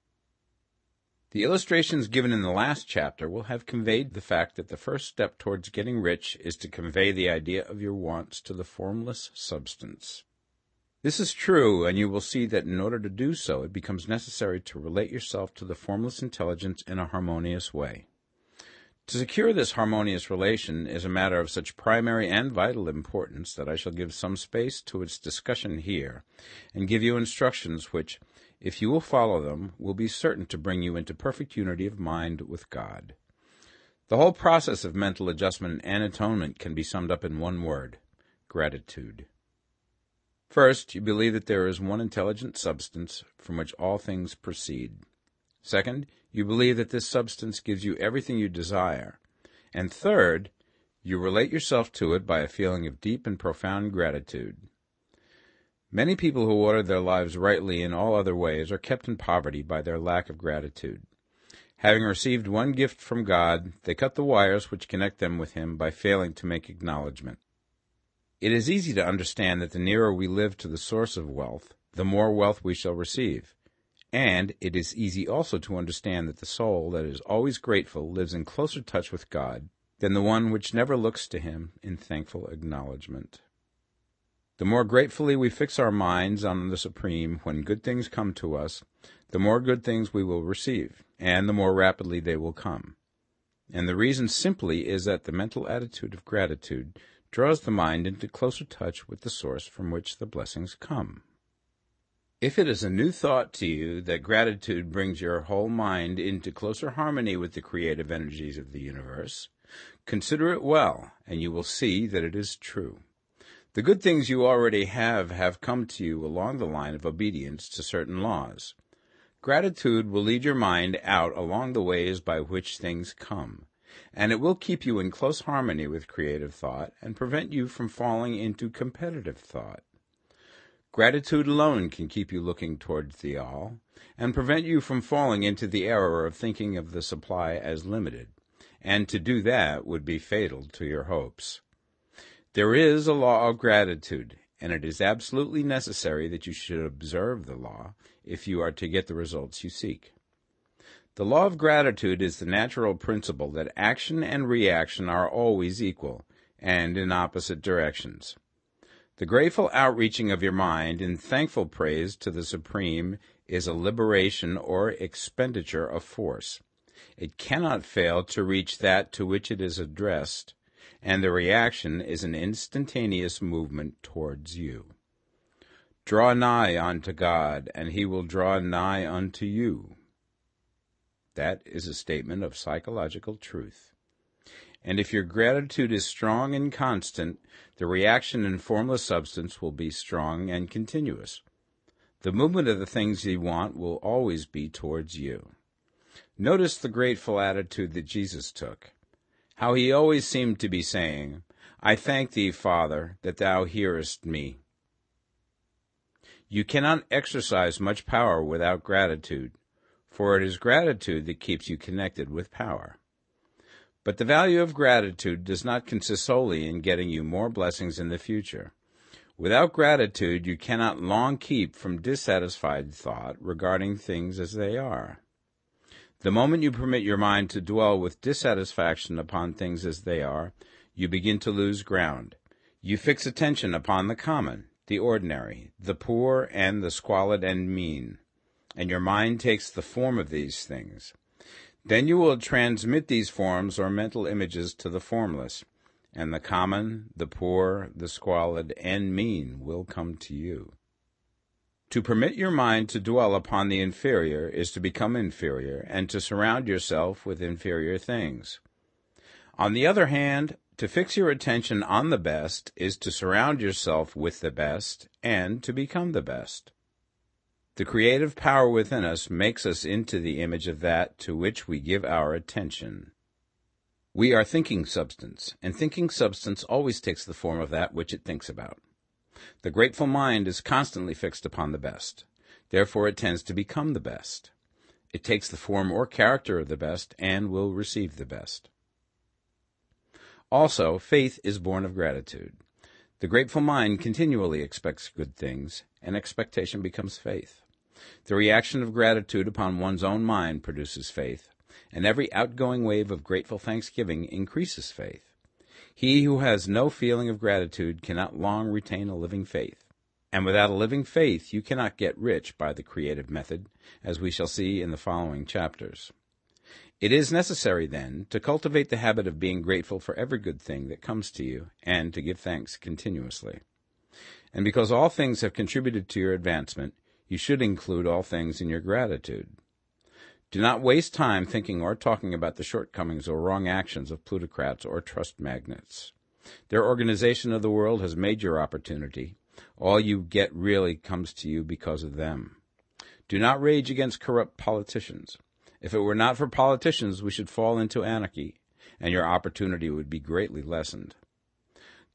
the illustrations given in the last chapter will have conveyed the fact that the first step towards getting rich is to convey the idea of your wants to the formless substance. This is true, and you will see that in order to do so, it becomes necessary to relate yourself to the formless intelligence in a harmonious way. To secure this harmonious relation is a matter of such primary and vital importance that I shall give some space to its discussion here, and give you instructions which, if you will follow them, will be certain to bring you into perfect unity of mind with God. The whole process of mental adjustment and atonement can be summed up in one word gratitude. First, you believe that there is one intelligent substance from which all things proceed. Second, you believe that this substance gives you everything you desire. And third, you relate yourself to it by a feeling of deep and profound gratitude. Many people who order their lives rightly in all other ways are kept in poverty by their lack of gratitude. Having received one gift from God, they cut the wires which connect them with Him by failing to make acknowledgment. It is easy to understand that the nearer we live to the source of wealth, the more wealth we shall receive. And it is easy also to understand that the soul that is always grateful lives in closer touch with God than the one which never looks to Him in thankful acknowledgment. The more gratefully we fix our minds on the Supreme when good things come to us, the more good things we will receive, and the more rapidly they will come. And the reason simply is that the mental attitude of gratitude draws the mind into closer touch with the source from which the blessings come. If it is a new thought to you that gratitude brings your whole mind into closer harmony with the creative energies of the universe, consider it well, and you will see that it is true. The good things you already have have come to you along the line of obedience to certain laws. Gratitude will lead your mind out along the ways by which things come, and it will keep you in close harmony with creative thought and prevent you from falling into competitive thought. Gratitude alone can keep you looking towards the all and prevent you from falling into the error of thinking of the supply as limited, and to do that would be fatal to your hopes. There is a law of gratitude, and it is absolutely necessary that you should observe the law if you are to get the results you seek. The law of gratitude is the natural principle that action and reaction are always equal and in opposite directions. The grateful outreaching of your mind in thankful praise to the Supreme is a liberation or expenditure of force. It cannot fail to reach that to which it is addressed and the reaction is an instantaneous movement towards you. Draw nigh unto God, and he will draw nigh unto you. That is a statement of psychological truth. And if your gratitude is strong and constant, the reaction in formless substance will be strong and continuous. The movement of the things you want will always be towards you. Notice the grateful attitude that Jesus took how he always seemed to be saying, I thank thee, Father, that thou hearest me. You cannot exercise much power without gratitude, for it is gratitude that keeps you connected with power. But the value of gratitude does not consist solely in getting you more blessings in the future. Without gratitude, you cannot long keep from dissatisfied thought regarding things as they are. The moment you permit your mind to dwell with dissatisfaction upon things as they are, you begin to lose ground. You fix attention upon the common, the ordinary, the poor, and the squalid and mean, and your mind takes the form of these things. Then you will transmit these forms or mental images to the formless, and the common, the poor, the squalid, and mean will come to you. To permit your mind to dwell upon the inferior is to become inferior and to surround yourself with inferior things. On the other hand, to fix your attention on the best is to surround yourself with the best and to become the best. The creative power within us makes us into the image of that to which we give our attention. We are thinking substance, and thinking substance always takes the form of that which it thinks about. The grateful mind is constantly fixed upon the best. Therefore, it tends to become the best. It takes the form or character of the best and will receive the best. Also, faith is born of gratitude. The grateful mind continually expects good things, and expectation becomes faith. The reaction of gratitude upon one's own mind produces faith, and every outgoing wave of grateful thanksgiving increases faith. He who has no feeling of gratitude cannot long retain a living faith. And without a living faith, you cannot get rich by the creative method, as we shall see in the following chapters. It is necessary, then, to cultivate the habit of being grateful for every good thing that comes to you, and to give thanks continuously. And because all things have contributed to your advancement, you should include all things in your gratitude. Do not waste time thinking or talking about the shortcomings or wrong actions of plutocrats or trust magnates. Their organization of the world has made your opportunity. All you get really comes to you because of them. Do not rage against corrupt politicians. If it were not for politicians, we should fall into anarchy, and your opportunity would be greatly lessened.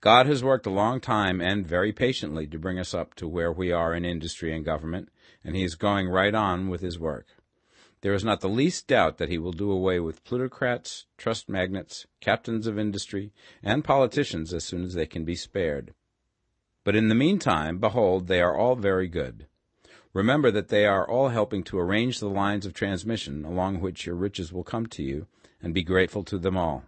God has worked a long time and very patiently to bring us up to where we are in industry and government, and He is going right on with His work. There is not the least doubt that he will do away with plutocrats, trust magnates, captains of industry, and politicians as soon as they can be spared. But in the meantime, behold, they are all very good. Remember that they are all helping to arrange the lines of transmission along which your riches will come to you, and be grateful to them all.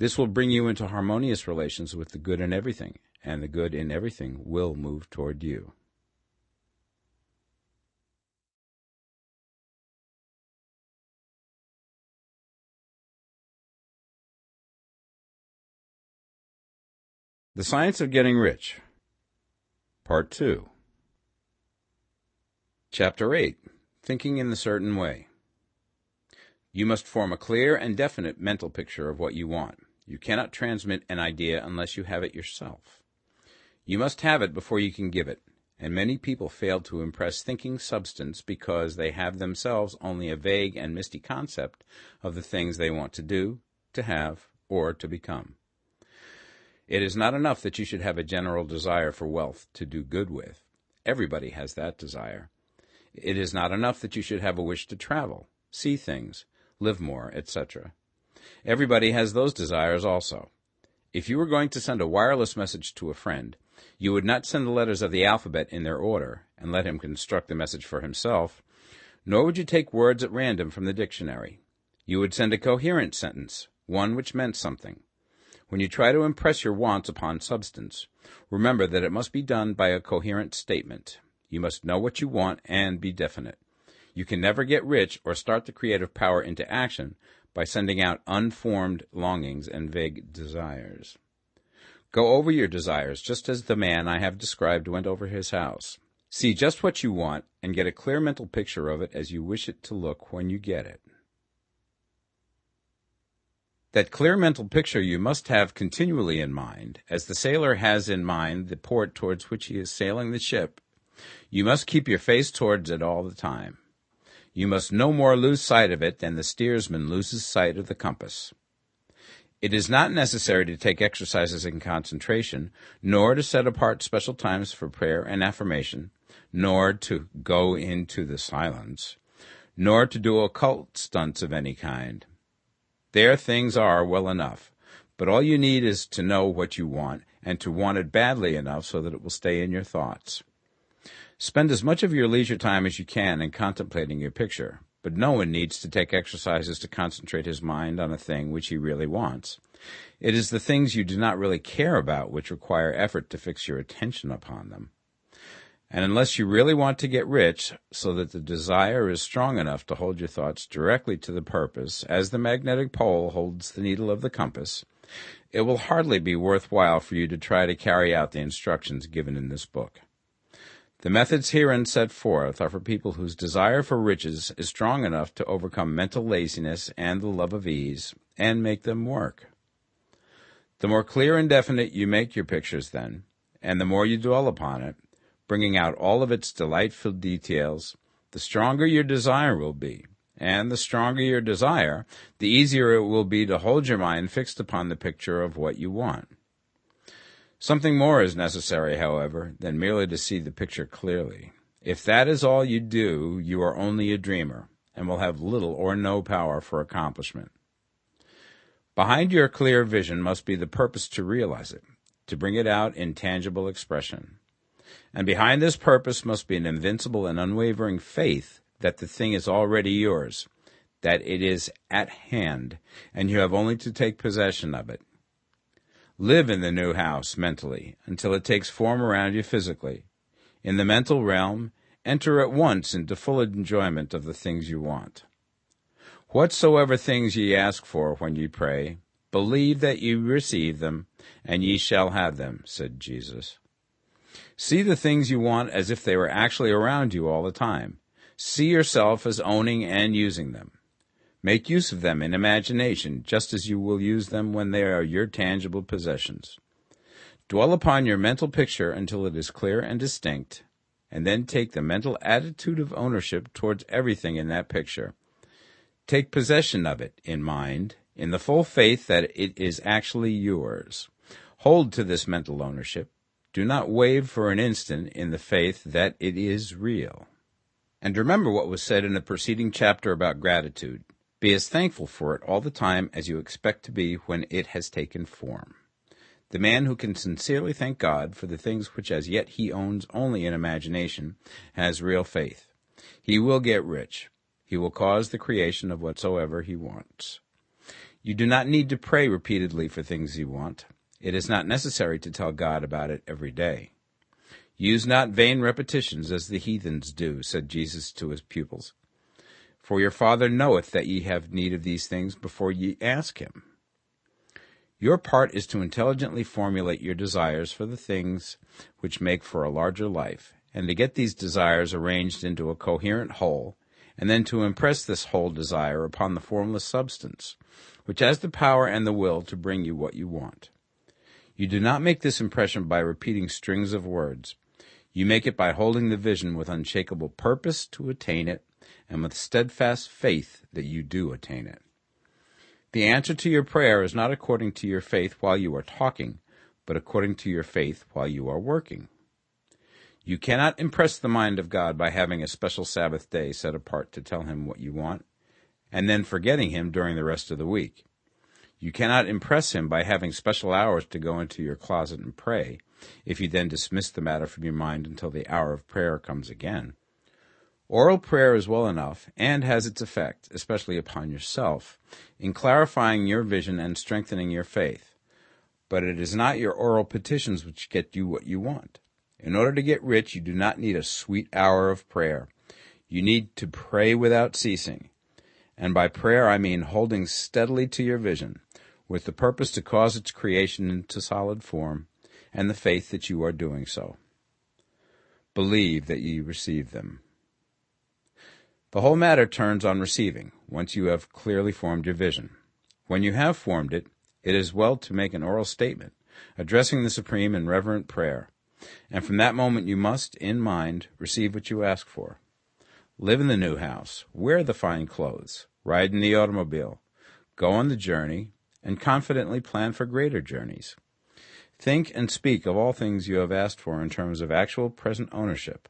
This will bring you into harmonious relations with the good in everything, and the good in everything will move toward you. The Science of Getting Rich, Part 2. Chapter 8 Thinking in the Certain Way. You must form a clear and definite mental picture of what you want. You cannot transmit an idea unless you have it yourself. You must have it before you can give it, and many people fail to impress thinking substance because they have themselves only a vague and misty concept of the things they want to do, to have, or to become. It is not enough that you should have a general desire for wealth to do good with. Everybody has that desire. It is not enough that you should have a wish to travel, see things, live more, etc. Everybody has those desires also. If you were going to send a wireless message to a friend, you would not send the letters of the alphabet in their order and let him construct the message for himself, nor would you take words at random from the dictionary. You would send a coherent sentence, one which meant something. When you try to impress your wants upon substance, remember that it must be done by a coherent statement. You must know what you want and be definite. You can never get rich or start the creative power into action by sending out unformed longings and vague desires. Go over your desires just as the man I have described went over his house. See just what you want and get a clear mental picture of it as you wish it to look when you get it. That clear mental picture you must have continually in mind, as the sailor has in mind the port towards which he is sailing the ship. You must keep your face towards it all the time. You must no more lose sight of it than the steersman loses sight of the compass. It is not necessary to take exercises in concentration, nor to set apart special times for prayer and affirmation, nor to go into the silence, nor to do occult stunts of any kind. There things are well enough, but all you need is to know what you want and to want it badly enough so that it will stay in your thoughts. Spend as much of your leisure time as you can in contemplating your picture, but no one needs to take exercises to concentrate his mind on a thing which he really wants. It is the things you do not really care about which require effort to fix your attention upon them. And unless you really want to get rich, so that the desire is strong enough to hold your thoughts directly to the purpose, as the magnetic pole holds the needle of the compass, it will hardly be worthwhile for you to try to carry out the instructions given in this book. The methods herein set forth are for people whose desire for riches is strong enough to overcome mental laziness and the love of ease, and make them work. The more clear and definite you make your pictures, then, and the more you dwell upon it, bringing out all of its delightful details, the stronger your desire will be. And the stronger your desire, the easier it will be to hold your mind fixed upon the picture of what you want. Something more is necessary, however, than merely to see the picture clearly. If that is all you do, you are only a dreamer, and will have little or no power for accomplishment. Behind your clear vision must be the purpose to realize it, to bring it out in tangible expression. And behind this purpose must be an invincible and unwavering faith that the thing is already yours, that it is at hand, and you have only to take possession of it. Live in the new house mentally until it takes form around you physically. In the mental realm, enter at once into full enjoyment of the things you want. Whatsoever things ye ask for when ye pray, believe that ye receive them, and ye shall have them, said Jesus. See the things you want as if they were actually around you all the time. See yourself as owning and using them. Make use of them in imagination, just as you will use them when they are your tangible possessions. Dwell upon your mental picture until it is clear and distinct, and then take the mental attitude of ownership towards everything in that picture. Take possession of it in mind, in the full faith that it is actually yours. Hold to this mental ownership, do not waver for an instant in the faith that it is real. And remember what was said in the preceding chapter about gratitude. Be as thankful for it all the time as you expect to be when it has taken form. The man who can sincerely thank God for the things which as yet he owns only in imagination has real faith. He will get rich. He will cause the creation of whatsoever he wants. You do not need to pray repeatedly for things you want. It is not necessary to tell God about it every day. Use not vain repetitions as the heathens do, said Jesus to his pupils. For your Father knoweth that ye have need of these things before ye ask him. Your part is to intelligently formulate your desires for the things which make for a larger life, and to get these desires arranged into a coherent whole, and then to impress this whole desire upon the formless substance, which has the power and the will to bring you what you want. You do not make this impression by repeating strings of words. You make it by holding the vision with unshakable purpose to attain it, and with steadfast faith that you do attain it. The answer to your prayer is not according to your faith while you are talking, but according to your faith while you are working. You cannot impress the mind of God by having a special Sabbath day set apart to tell him what you want, and then forgetting him during the rest of the week. You cannot impress him by having special hours to go into your closet and pray, if you then dismiss the matter from your mind until the hour of prayer comes again. Oral prayer is well enough and has its effect, especially upon yourself, in clarifying your vision and strengthening your faith. But it is not your oral petitions which get you what you want. In order to get rich, you do not need a sweet hour of prayer. You need to pray without ceasing. And by prayer, I mean holding steadily to your vision, with the purpose to cause its creation into solid form, and the faith that you are doing so. Believe that ye receive them. The whole matter turns on receiving, once you have clearly formed your vision. When you have formed it, it is well to make an oral statement, addressing the Supreme in reverent prayer, and from that moment you must, in mind, receive what you ask for. Live in the new house, wear the fine clothes, ride in the automobile, go on the journey, and confidently plan for greater journeys. Think and speak of all things you have asked for in terms of actual present ownership.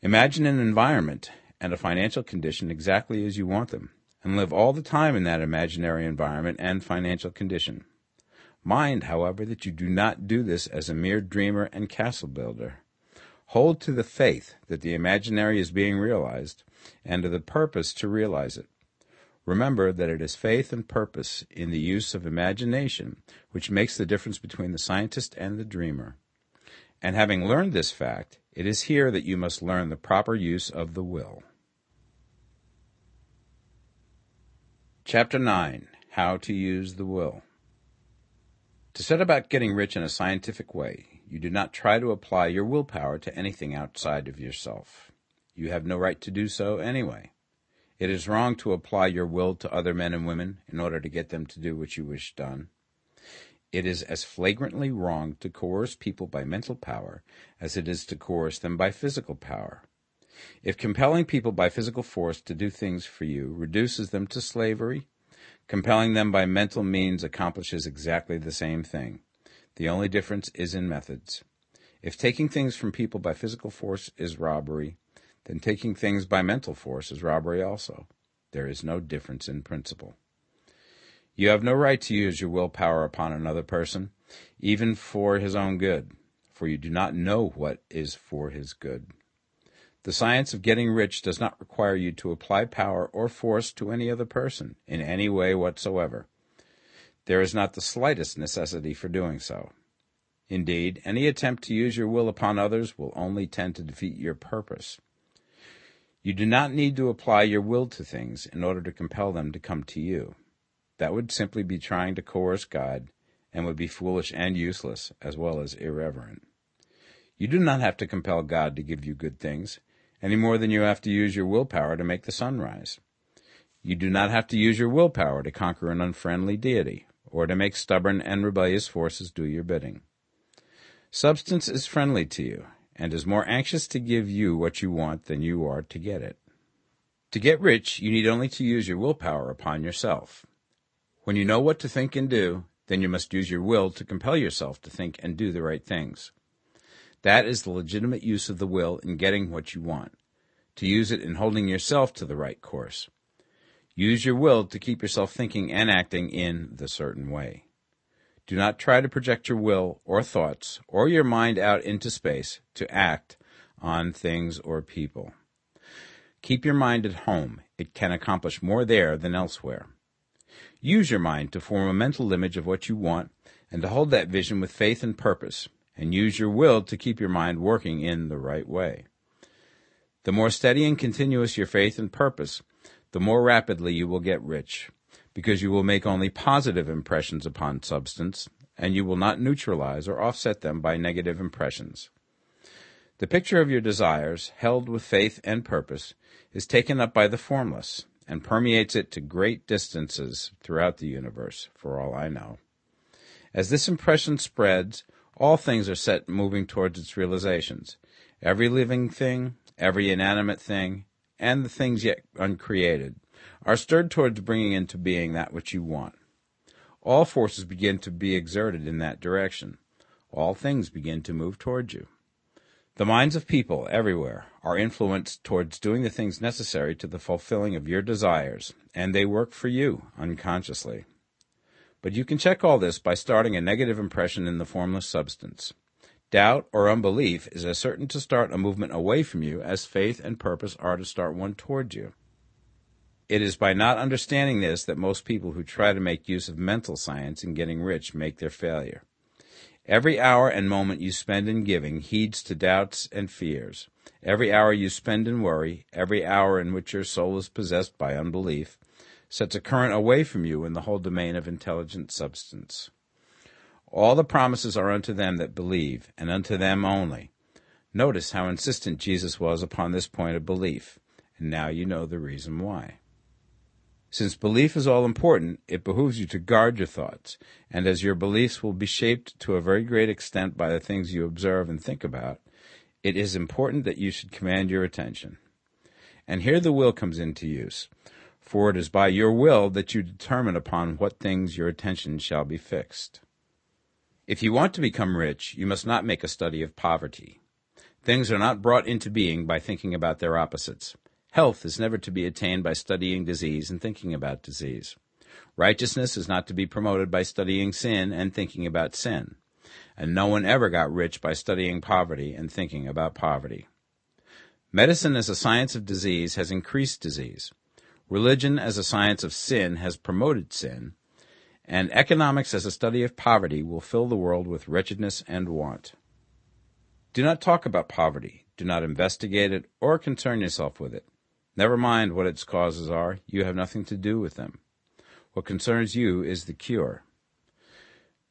Imagine an environment and a financial condition exactly as you want them, and live all the time in that imaginary environment and financial condition. Mind, however, that you do not do this as a mere dreamer and castle builder. Hold to the faith that the imaginary is being realized, and to the purpose to realize it. Remember that it is faith and purpose in the use of imagination which makes the difference between the scientist and the dreamer. And having learned this fact, it is here that you must learn the proper use of the will. Chapter 9 How to Use the Will. To set about getting rich in a scientific way, you do not try to apply your willpower to anything outside of yourself. You have no right to do so anyway. It is wrong to apply your will to other men and women in order to get them to do what you wish done. It is as flagrantly wrong to coerce people by mental power as it is to coerce them by physical power. If compelling people by physical force to do things for you reduces them to slavery, compelling them by mental means accomplishes exactly the same thing. The only difference is in methods. If taking things from people by physical force is robbery, then taking things by mental force is robbery also. There is no difference in principle. You have no right to use your willpower upon another person, even for his own good, for you do not know what is for his good. The science of getting rich does not require you to apply power or force to any other person in any way whatsoever. There is not the slightest necessity for doing so. Indeed, any attempt to use your will upon others will only tend to defeat your purpose. You do not need to apply your will to things in order to compel them to come to you. That would simply be trying to coerce God and would be foolish and useless as well as irreverent. You do not have to compel God to give you good things any more than you have to use your willpower to make the sun rise. You do not have to use your willpower to conquer an unfriendly deity or to make stubborn and rebellious forces do your bidding. Substance is friendly to you and is more anxious to give you what you want than you are to get it. To get rich, you need only to use your willpower upon yourself. When you know what to think and do, then you must use your will to compel yourself to think and do the right things. That is the legitimate use of the will in getting what you want, to use it in holding yourself to the right course. Use your will to keep yourself thinking and acting in the certain way. Do not try to project your will or thoughts or your mind out into space to act on things or people. Keep your mind at home. It can accomplish more there than elsewhere. Use your mind to form a mental image of what you want and to hold that vision with faith and purpose, and use your will to keep your mind working in the right way. The more steady and continuous your faith and purpose, the more rapidly you will get rich, because you will make only positive impressions upon substance, and you will not neutralize or offset them by negative impressions. The picture of your desires, held with faith and purpose, is taken up by the formless and permeates it to great distances throughout the universe, for all I know. As this impression spreads, all things are set moving towards its realizations. Every living thing, every inanimate thing, and the things yet uncreated are stirred towards bringing into being that which you want. All forces begin to be exerted in that direction. All things begin to move towards you. The minds of people everywhere are influenced towards doing the things necessary to the fulfilling of your desires, and they work for you unconsciously. But you can check all this by starting a negative impression in the formless substance. Doubt or unbelief is as certain to start a movement away from you as faith and purpose are to start one toward you. It is by not understanding this that most people who try to make use of mental science in getting rich make their failure. Every hour and moment you spend in giving heeds to doubts and fears. Every hour you spend in worry, every hour in which your soul is possessed by unbelief, sets a current away from you in the whole domain of intelligent substance. All the promises are unto them that believe, and unto them only. Notice how insistent Jesus was upon this point of belief, and now you know the reason why. Since belief is all important, it behooves you to guard your thoughts, and as your beliefs will be shaped to a very great extent by the things you observe and think about, it is important that you should command your attention. And here the will comes into use, for it is by your will that you determine upon what things your attention shall be fixed. If you want to become rich, you must not make a study of poverty. Things are not brought into being by thinking about their opposites. Health is never to be attained by studying disease and thinking about disease. Righteousness is not to be promoted by studying sin and thinking about sin. And no one ever got rich by studying poverty and thinking about poverty. Medicine as a science of disease has increased disease. Religion as a science of sin has promoted sin, and economics as a study of poverty will fill the world with wretchedness and want. Do not talk about poverty, do not investigate it, or concern yourself with it. Never mind what its causes are, you have nothing to do with them. What concerns you is the cure.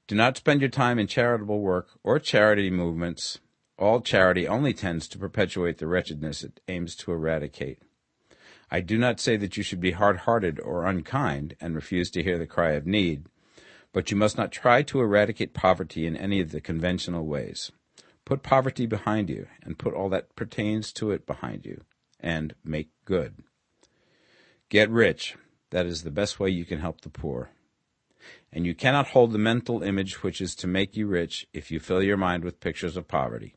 Do not spend your time in charitable work or charity movements. All charity only tends to perpetuate the wretchedness it aims to eradicate. I do not say that you should be hard hearted or unkind and refuse to hear the cry of need, but you must not try to eradicate poverty in any of the conventional ways. Put poverty behind you, and put all that pertains to it behind you, and make good. Get rich. That is the best way you can help the poor. And you cannot hold the mental image which is to make you rich if you fill your mind with pictures of poverty.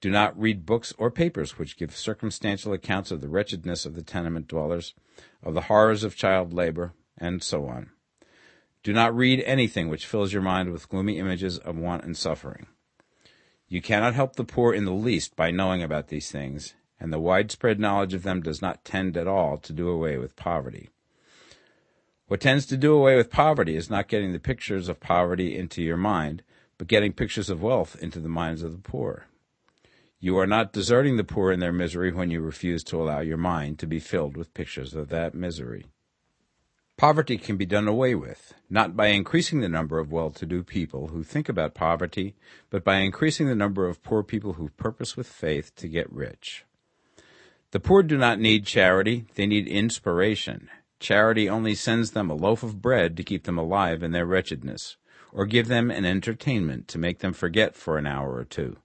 Do not read books or papers which give circumstantial accounts of the wretchedness of the tenement dwellers, of the horrors of child labor, and so on. Do not read anything which fills your mind with gloomy images of want and suffering. You cannot help the poor in the least by knowing about these things, and the widespread knowledge of them does not tend at all to do away with poverty. What tends to do away with poverty is not getting the pictures of poverty into your mind, but getting pictures of wealth into the minds of the poor. You are not deserting the poor in their misery when you refuse to allow your mind to be filled with pictures of that misery. Poverty can be done away with, not by increasing the number of well-to-do people who think about poverty, but by increasing the number of poor people who purpose with faith to get rich. The poor do not need charity, they need inspiration. Charity only sends them a loaf of bread to keep them alive in their wretchedness, or give them an entertainment to make them forget for an hour or two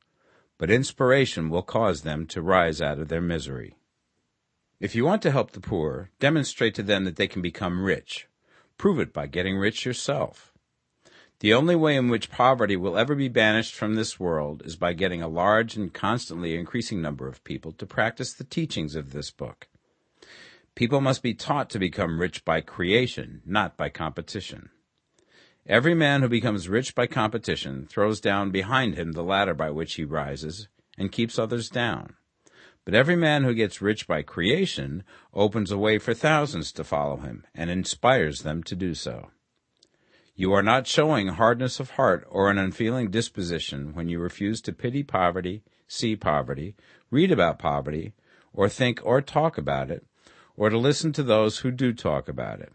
but inspiration will cause them to rise out of their misery. If you want to help the poor, demonstrate to them that they can become rich. Prove it by getting rich yourself. The only way in which poverty will ever be banished from this world is by getting a large and constantly increasing number of people to practice the teachings of this book. People must be taught to become rich by creation, not by competition. Every man who becomes rich by competition throws down behind him the ladder by which he rises and keeps others down. But every man who gets rich by creation opens a way for thousands to follow him and inspires them to do so. You are not showing hardness of heart or an unfeeling disposition when you refuse to pity poverty, see poverty, read about poverty, or think or talk about it, or to listen to those who do talk about it.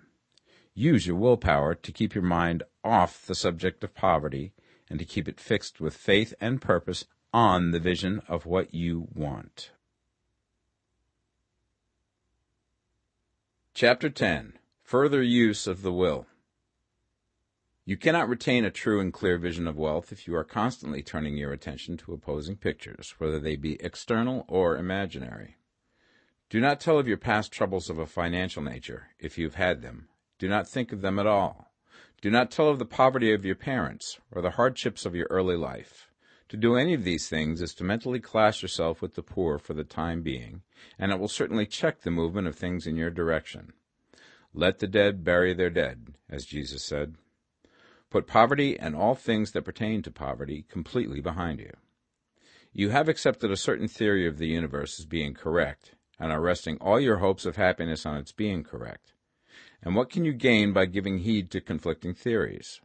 Use your willpower to keep your mind off the subject of poverty and to keep it fixed with faith and purpose on the vision of what you want. Chapter 10 Further Use of the Will You cannot retain a true and clear vision of wealth if you are constantly turning your attention to opposing pictures, whether they be external or imaginary. Do not tell of your past troubles of a financial nature, if you have had them. Do not think of them at all. Do not tell of the poverty of your parents, or the hardships of your early life. To do any of these things is to mentally class yourself with the poor for the time being, and it will certainly check the movement of things in your direction. Let the dead bury their dead, as Jesus said. Put poverty and all things that pertain to poverty completely behind you. You have accepted a certain theory of the universe as being correct, and are resting all your hopes of happiness on its being correct. And what can you gain by giving heed to conflicting theories?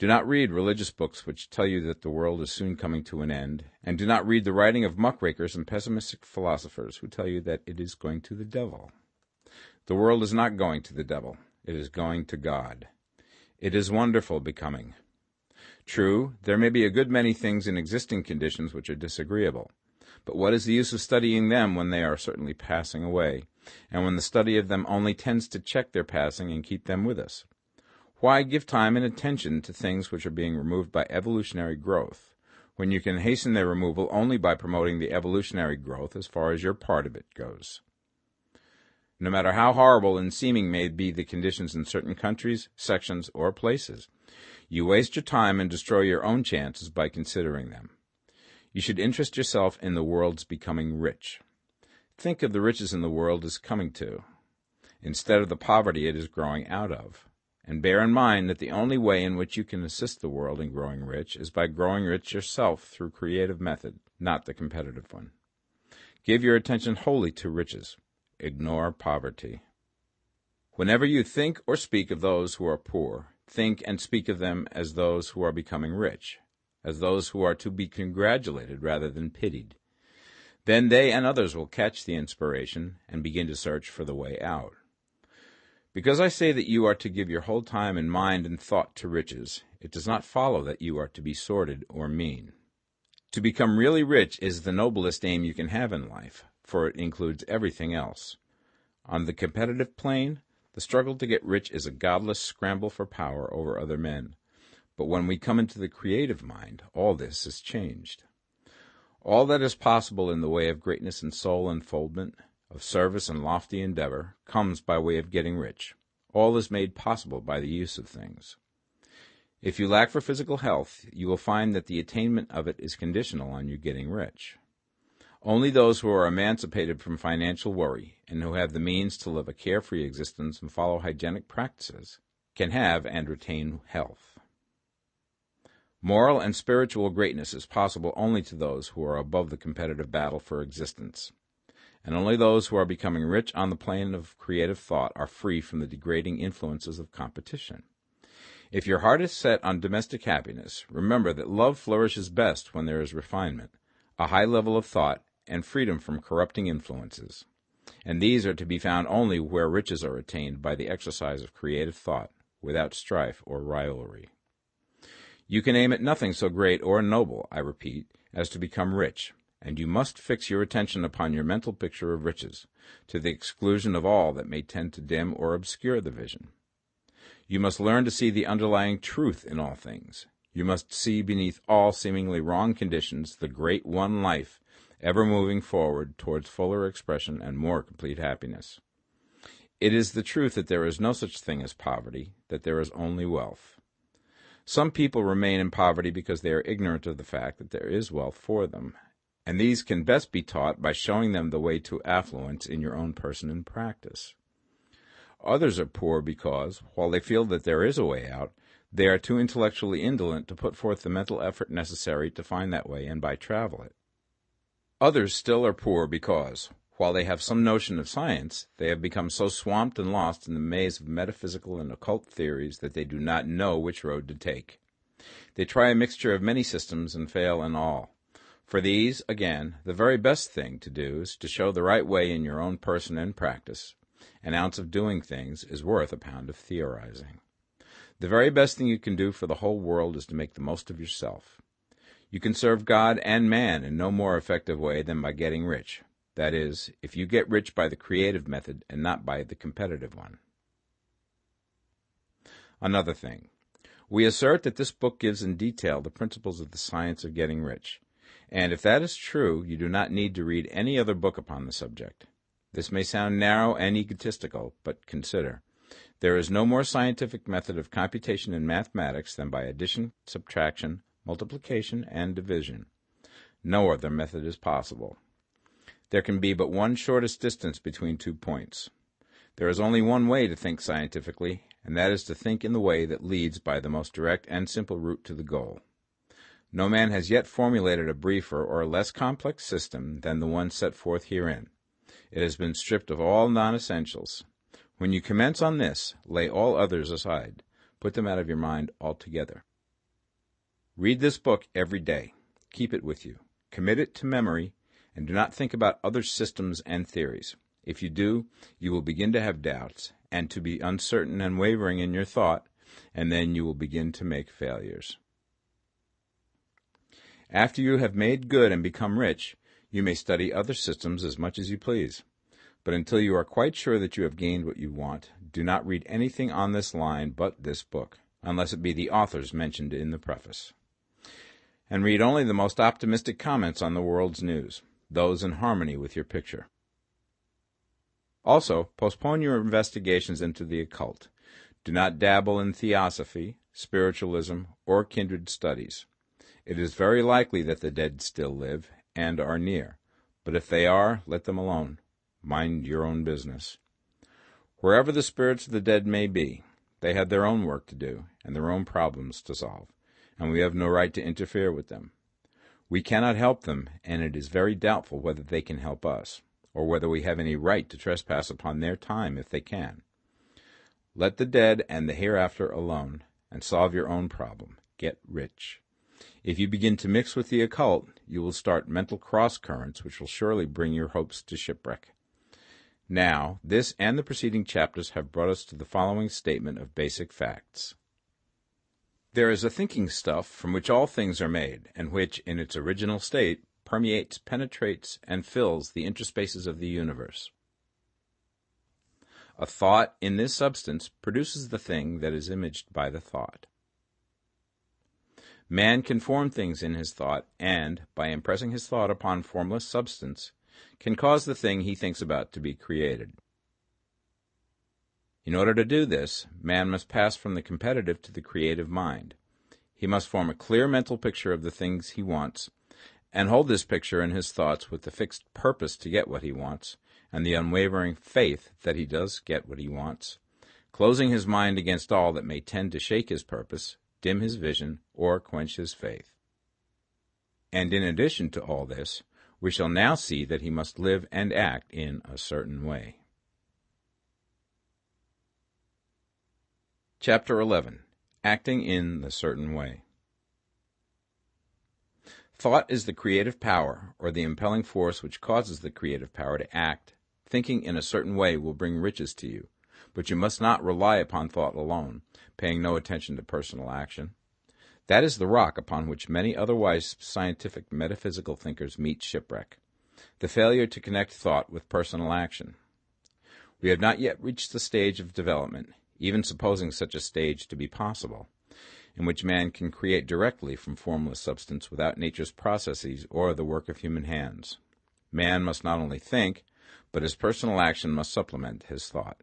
Do not read religious books which tell you that the world is soon coming to an end, and do not read the writing of muckrakers and pessimistic philosophers who tell you that it is going to the devil. The world is not going to the devil, it is going to God. It is wonderful becoming. True, there may be a good many things in existing conditions which are disagreeable, but what is the use of studying them when they are certainly passing away, and when the study of them only tends to check their passing and keep them with us? Why give time and attention to things which are being removed by evolutionary growth, when you can hasten their removal only by promoting the evolutionary growth as far as your part of it goes? No matter how horrible and seeming may be the conditions in certain countries, sections, or places, you waste your time and destroy your own chances by considering them. You should interest yourself in the world's becoming rich. Think of the riches in the world as coming to, instead of the poverty it is growing out of and bear in mind that the only way in which you can assist the world in growing rich is by growing rich yourself through creative method, not the competitive one. Give your attention wholly to riches. Ignore poverty. Whenever you think or speak of those who are poor, think and speak of them as those who are becoming rich, as those who are to be congratulated rather than pitied. Then they and others will catch the inspiration and begin to search for the way out. Because I say that you are to give your whole time and mind and thought to riches, it does not follow that you are to be sordid or mean. To become really rich is the noblest aim you can have in life, for it includes everything else. On the competitive plane, the struggle to get rich is a godless scramble for power over other men. But when we come into the creative mind, all this is changed. All that is possible in the way of greatness and soul unfoldment of service and lofty endeavor comes by way of getting rich. All is made possible by the use of things. If you lack for physical health, you will find that the attainment of it is conditional on you getting rich. Only those who are emancipated from financial worry and who have the means to live a carefree existence and follow hygienic practices can have and retain health. Moral and spiritual greatness is possible only to those who are above the competitive battle for existence and only those who are becoming rich on the plane of creative thought are free from the degrading influences of competition. If your heart is set on domestic happiness, remember that love flourishes best when there is refinement, a high level of thought, and freedom from corrupting influences. And these are to be found only where riches are attained by the exercise of creative thought, without strife or rivalry. You can aim at nothing so great or noble, I repeat, as to become rich, and you must fix your attention upon your mental picture of riches, to the exclusion of all that may tend to dim or obscure the vision. You must learn to see the underlying truth in all things. You must see beneath all seemingly wrong conditions the great one life, ever moving forward towards fuller expression and more complete happiness. It is the truth that there is no such thing as poverty, that there is only wealth. Some people remain in poverty because they are ignorant of the fact that there is wealth for them, and these can best be taught by showing them the way to affluence in your own person and practice. Others are poor because, while they feel that there is a way out, they are too intellectually indolent to put forth the mental effort necessary to find that way and by travel it. Others still are poor because, while they have some notion of science, they have become so swamped and lost in the maze of metaphysical and occult theories that they do not know which road to take. They try a mixture of many systems and fail in all. For these, again, the very best thing to do is to show the right way in your own person and practice. An ounce of doing things is worth a pound of theorizing. The very best thing you can do for the whole world is to make the most of yourself. You can serve God and man in no more effective way than by getting rich, that is, if you get rich by the creative method and not by the competitive one. Another thing. We assert that this book gives in detail the principles of the science of getting rich. And if that is true, you do not need to read any other book upon the subject. This may sound narrow and egotistical, but consider. There is no more scientific method of computation in mathematics than by addition, subtraction, multiplication, and division. No other method is possible. There can be but one shortest distance between two points. There is only one way to think scientifically, and that is to think in the way that leads by the most direct and simple route to the goal. No man has yet formulated a briefer or a less complex system than the one set forth herein. It has been stripped of all non essentials. When you commence on this, lay all others aside. Put them out of your mind altogether. Read this book every day. Keep it with you. Commit it to memory and do not think about other systems and theories. If you do, you will begin to have doubts and to be uncertain and wavering in your thought, and then you will begin to make failures. After you have made good and become rich, you may study other systems as much as you please. But until you are quite sure that you have gained what you want, do not read anything on this line but this book, unless it be the authors mentioned in the preface. And read only the most optimistic comments on the world's news those in harmony with your picture. Also, postpone your investigations into the occult. Do not dabble in theosophy, spiritualism, or kindred studies. It is very likely that the dead still live and are near, but if they are, let them alone. Mind your own business. Wherever the spirits of the dead may be, they have their own work to do and their own problems to solve, and we have no right to interfere with them. We cannot help them, and it is very doubtful whether they can help us, or whether we have any right to trespass upon their time if they can. Let the dead and the hereafter alone, and solve your own problem. Get rich. If you begin to mix with the occult, you will start mental cross currents which will surely bring your hopes to shipwreck. Now, this and the preceding chapters have brought us to the following statement of basic facts. There is a thinking stuff from which all things are made, and which, in its original state, permeates, penetrates, and fills the interspaces of the universe. A thought in this substance produces the thing that is imaged by the thought. Man can form things in his thought, and, by impressing his thought upon formless substance, can cause the thing he thinks about to be created. In order to do this, man must pass from the competitive to the creative mind. He must form a clear mental picture of the things he wants, and hold this picture in his thoughts with the fixed purpose to get what he wants, and the unwavering faith that he does get what he wants, closing his mind against all that may tend to shake his purpose, dim his vision, or quench his faith. And in addition to all this, we shall now see that he must live and act in a certain way. Chapter 11 Acting in the Certain Way. Thought is the creative power, or the impelling force which causes the creative power to act. Thinking in a certain way will bring riches to you, but you must not rely upon thought alone, paying no attention to personal action. That is the rock upon which many otherwise scientific metaphysical thinkers meet shipwreck the failure to connect thought with personal action. We have not yet reached the stage of development even supposing such a stage to be possible, in which man can create directly from formless substance without nature's processes or the work of human hands. Man must not only think, but his personal action must supplement his thought.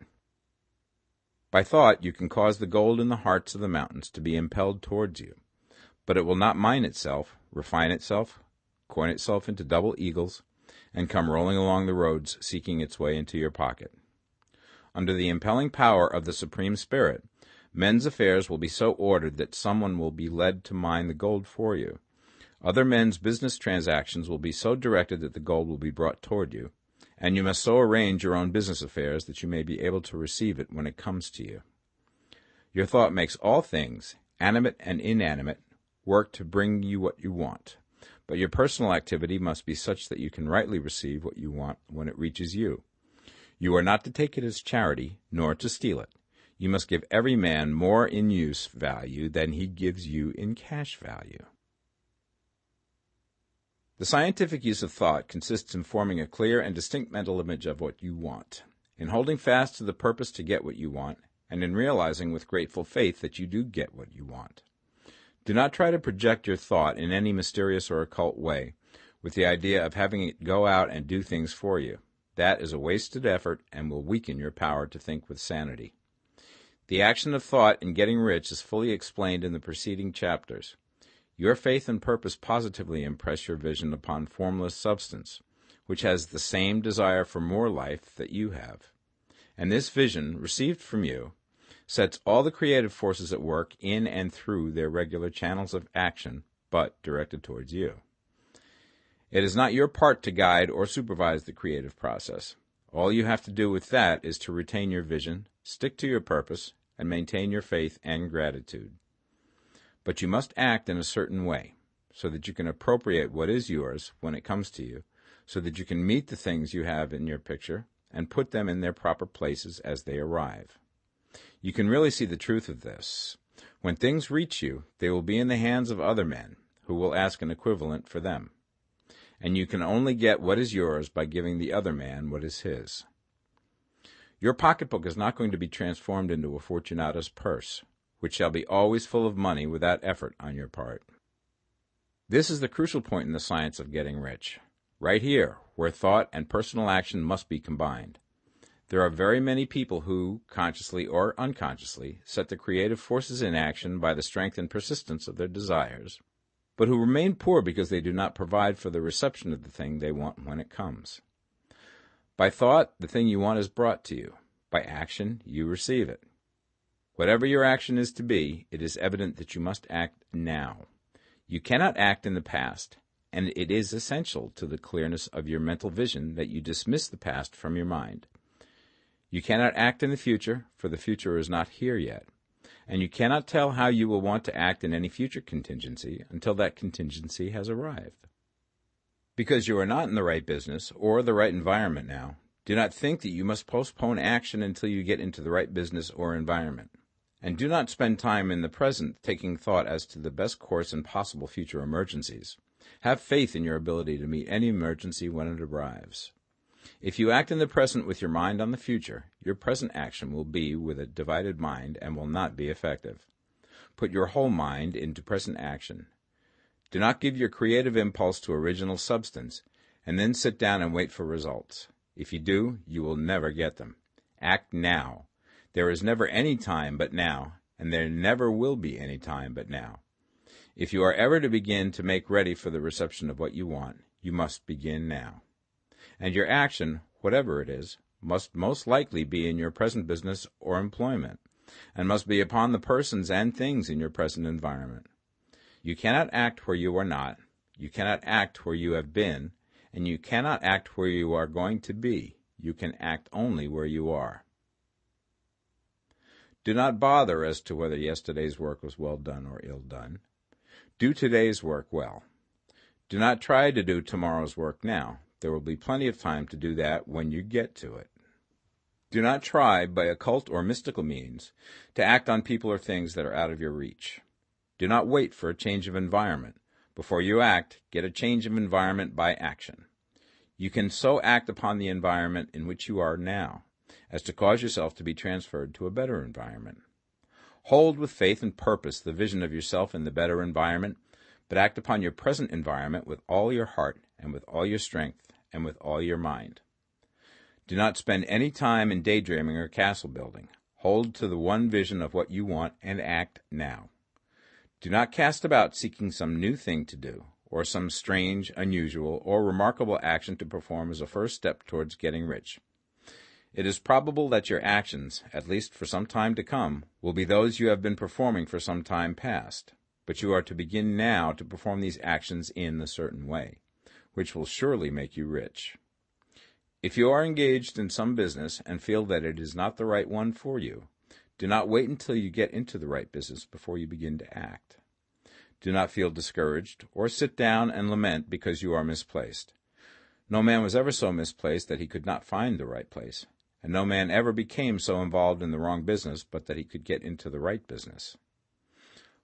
By thought, you can cause the gold in the hearts of the mountains to be impelled towards you, but it will not mine itself, refine itself, coin itself into double eagles, and come rolling along the roads seeking its way into your pocket under the impelling power of the Supreme Spirit, men's affairs will be so ordered that someone will be led to mine the gold for you. Other men's business transactions will be so directed that the gold will be brought toward you, and you must so arrange your own business affairs that you may be able to receive it when it comes to you. Your thought makes all things, animate and inanimate, work to bring you what you want. But your personal activity must be such that you can rightly receive what you want when it reaches you. You are not to take it as charity, nor to steal it. You must give every man more in use value than he gives you in cash value. The scientific use of thought consists in forming a clear and distinct mental image of what you want, in holding fast to the purpose to get what you want, and in realizing with grateful faith that you do get what you want. Do not try to project your thought in any mysterious or occult way with the idea of having it go out and do things for you. That is a wasted effort and will weaken your power to think with sanity. The action of thought in getting rich is fully explained in the preceding chapters. Your faith and purpose positively impress your vision upon formless substance, which has the same desire for more life that you have. And this vision, received from you, sets all the creative forces at work in and through their regular channels of action, but directed towards you. It is not your part to guide or supervise the creative process. All you have to do with that is to retain your vision, stick to your purpose, and maintain your faith and gratitude. But you must act in a certain way, so that you can appropriate what is yours when it comes to you, so that you can meet the things you have in your picture and put them in their proper places as they arrive. You can really see the truth of this. When things reach you, they will be in the hands of other men, who will ask an equivalent for them. And you can only get what is yours by giving the other man what is his. Your pocketbook is not going to be transformed into a Fortunatus purse which shall be always full of money without effort on your part. This is the crucial point in the science of getting rich. Right here, where thought and personal action must be combined. There are very many people who, consciously or unconsciously, set the creative forces in action by the strength and persistence of their desires, but who remain poor because they do not provide for the reception of the thing they want when it comes. By thought, the thing you want is brought to you. By action, you receive it. Whatever your action is to be, it is evident that you must act now. You cannot act in the past, and it is essential to the clearness of your mental vision that you dismiss the past from your mind. You cannot act in the future, for the future is not here yet, and you cannot tell how you will want to act in any future contingency until that contingency has arrived. Because you are not in the right business or the right environment now, do not think that you must postpone action until you get into the right business or environment. And do not spend time in the present taking thought as to the best course in possible future emergencies. Have faith in your ability to meet any emergency when it arrives. If you act in the present with your mind on the future, your present action will be with a divided mind and will not be effective. Put your whole mind into present action. Do not give your creative impulse to original substance, and then sit down and wait for results. If you do, you will never get them. Act now. There is never any time but now, and there never will be any time but now. If you are ever to begin to make ready for the reception of what you want, you must begin now. And your action, whatever it is, must most likely be in your present business or employment, and must be upon the persons and things in your present environment. You cannot act where you are not, you cannot act where you have been, and you cannot act where you are going to be. You can act only where you are. Do not bother as to whether yesterday's work was well done or ill done. Do today's work well. Do not try to do tomorrow's work now. There will be plenty of time to do that when you get to it. Do not try, by occult or mystical means, to act on people or things that are out of your reach. Do not wait for a change of environment. Before you act, get a change of environment by action. You can so act upon the environment in which you are now as to cause yourself to be transferred to a better environment. Hold with faith and purpose the vision of yourself in the better environment, but act upon your present environment with all your heart and with all your strength and with all your mind. Do not spend any time in daydreaming or castle building. Hold to the one vision of what you want and act now. Do not cast about seeking some new thing to do, or some strange, unusual, or remarkable action to perform as a first step towards getting rich. It is probable that your actions, at least for some time to come, will be those you have been performing for some time past, but you are to begin now to perform these actions in a certain way, which will surely make you rich. If you are engaged in some business and feel that it is not the right one for you, do not wait until you get into the right business before you begin to act. Do not feel discouraged or sit down and lament because you are misplaced. No man was ever so misplaced that he could not find the right place, and no man ever became so involved in the wrong business but that he could get into the right business.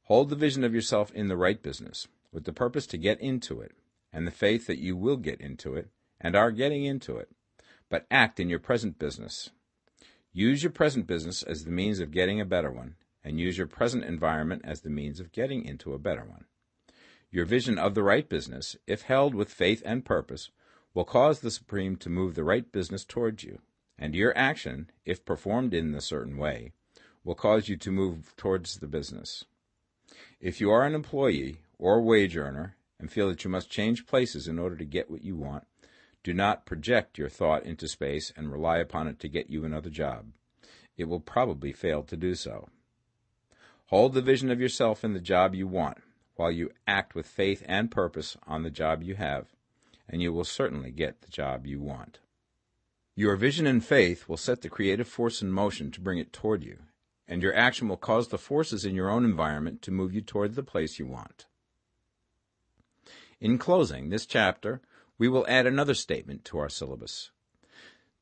Hold the vision of yourself in the right business, with the purpose to get into it, and the faith that you will get into it, and are getting into it, but act in your present business. Use your present business as the means of getting a better one, and use your present environment as the means of getting into a better one. Your vision of the right business, if held with faith and purpose, will cause the Supreme to move the right business towards you, and your action, if performed in a certain way, will cause you to move towards the business. If you are an employee or wage earner and feel that you must change places in order to get what you want, do not project your thought into space and rely upon it to get you another job. It will probably fail to do so. Hold the vision of yourself in the job you want, while you act with faith and purpose on the job you have, and you will certainly get the job you want. Your vision and faith will set the creative force in motion to bring it toward you, and your action will cause the forces in your own environment to move you toward the place you want. In closing this chapter, we will add another statement to our syllabus.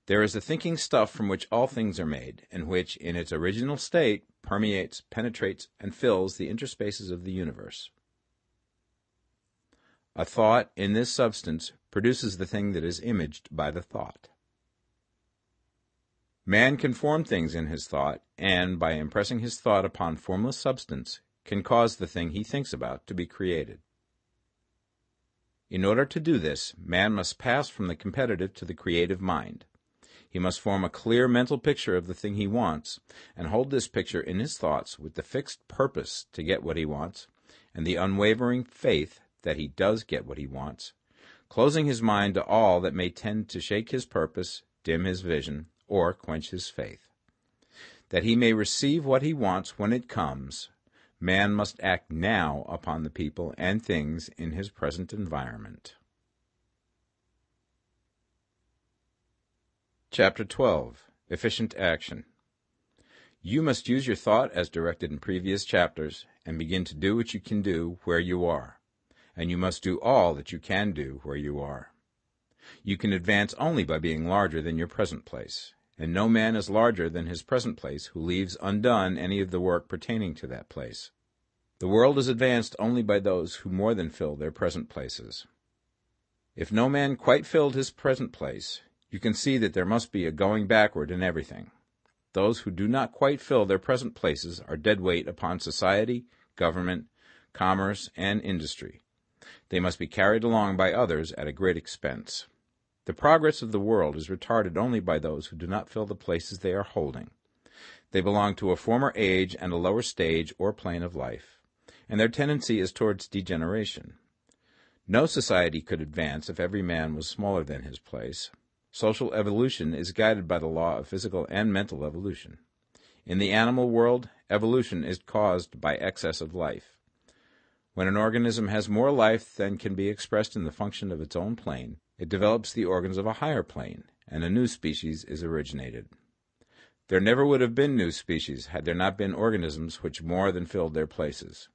There is the thinking stuff from which all things are made, and which, in its original state, permeates, penetrates, and fills the interspaces of the universe. A thought in this substance produces the thing that is imaged by the thought. Man can form things in his thought, and by impressing his thought upon formless substance, can cause the thing he thinks about to be created. In order to do this, man must pass from the competitive to the creative mind. He must form a clear mental picture of the thing he wants, and hold this picture in his thoughts with the fixed purpose to get what he wants, and the unwavering faith that he does get what he wants, closing his mind to all that may tend to shake his purpose, dim his vision, or quench his faith. That he may receive what he wants when it comes, man must act now upon the people and things in his present environment. Chapter 12 Efficient Action You must use your thought as directed in previous chapters and begin to do what you can do where you are. And you must do all that you can do where you are. You can advance only by being larger than your present place, and no man is larger than his present place who leaves undone any of the work pertaining to that place. The world is advanced only by those who more than fill their present places. If no man quite filled his present place, you can see that there must be a going backward in everything. Those who do not quite fill their present places are dead weight upon society, government, commerce, and industry. They must be carried along by others at a great expense. The progress of the world is retarded only by those who do not fill the places they are holding. They belong to a former age and a lower stage or plane of life, and their tendency is towards degeneration. No society could advance if every man was smaller than his place, Social evolution is guided by the law of physical and mental evolution. In the animal world, evolution is caused by excess of life. When an organism has more life than can be expressed in the function of its own plane, it develops the organs of a higher plane, and a new species is originated. There never would have been new species had there not been organisms which more than filled their places.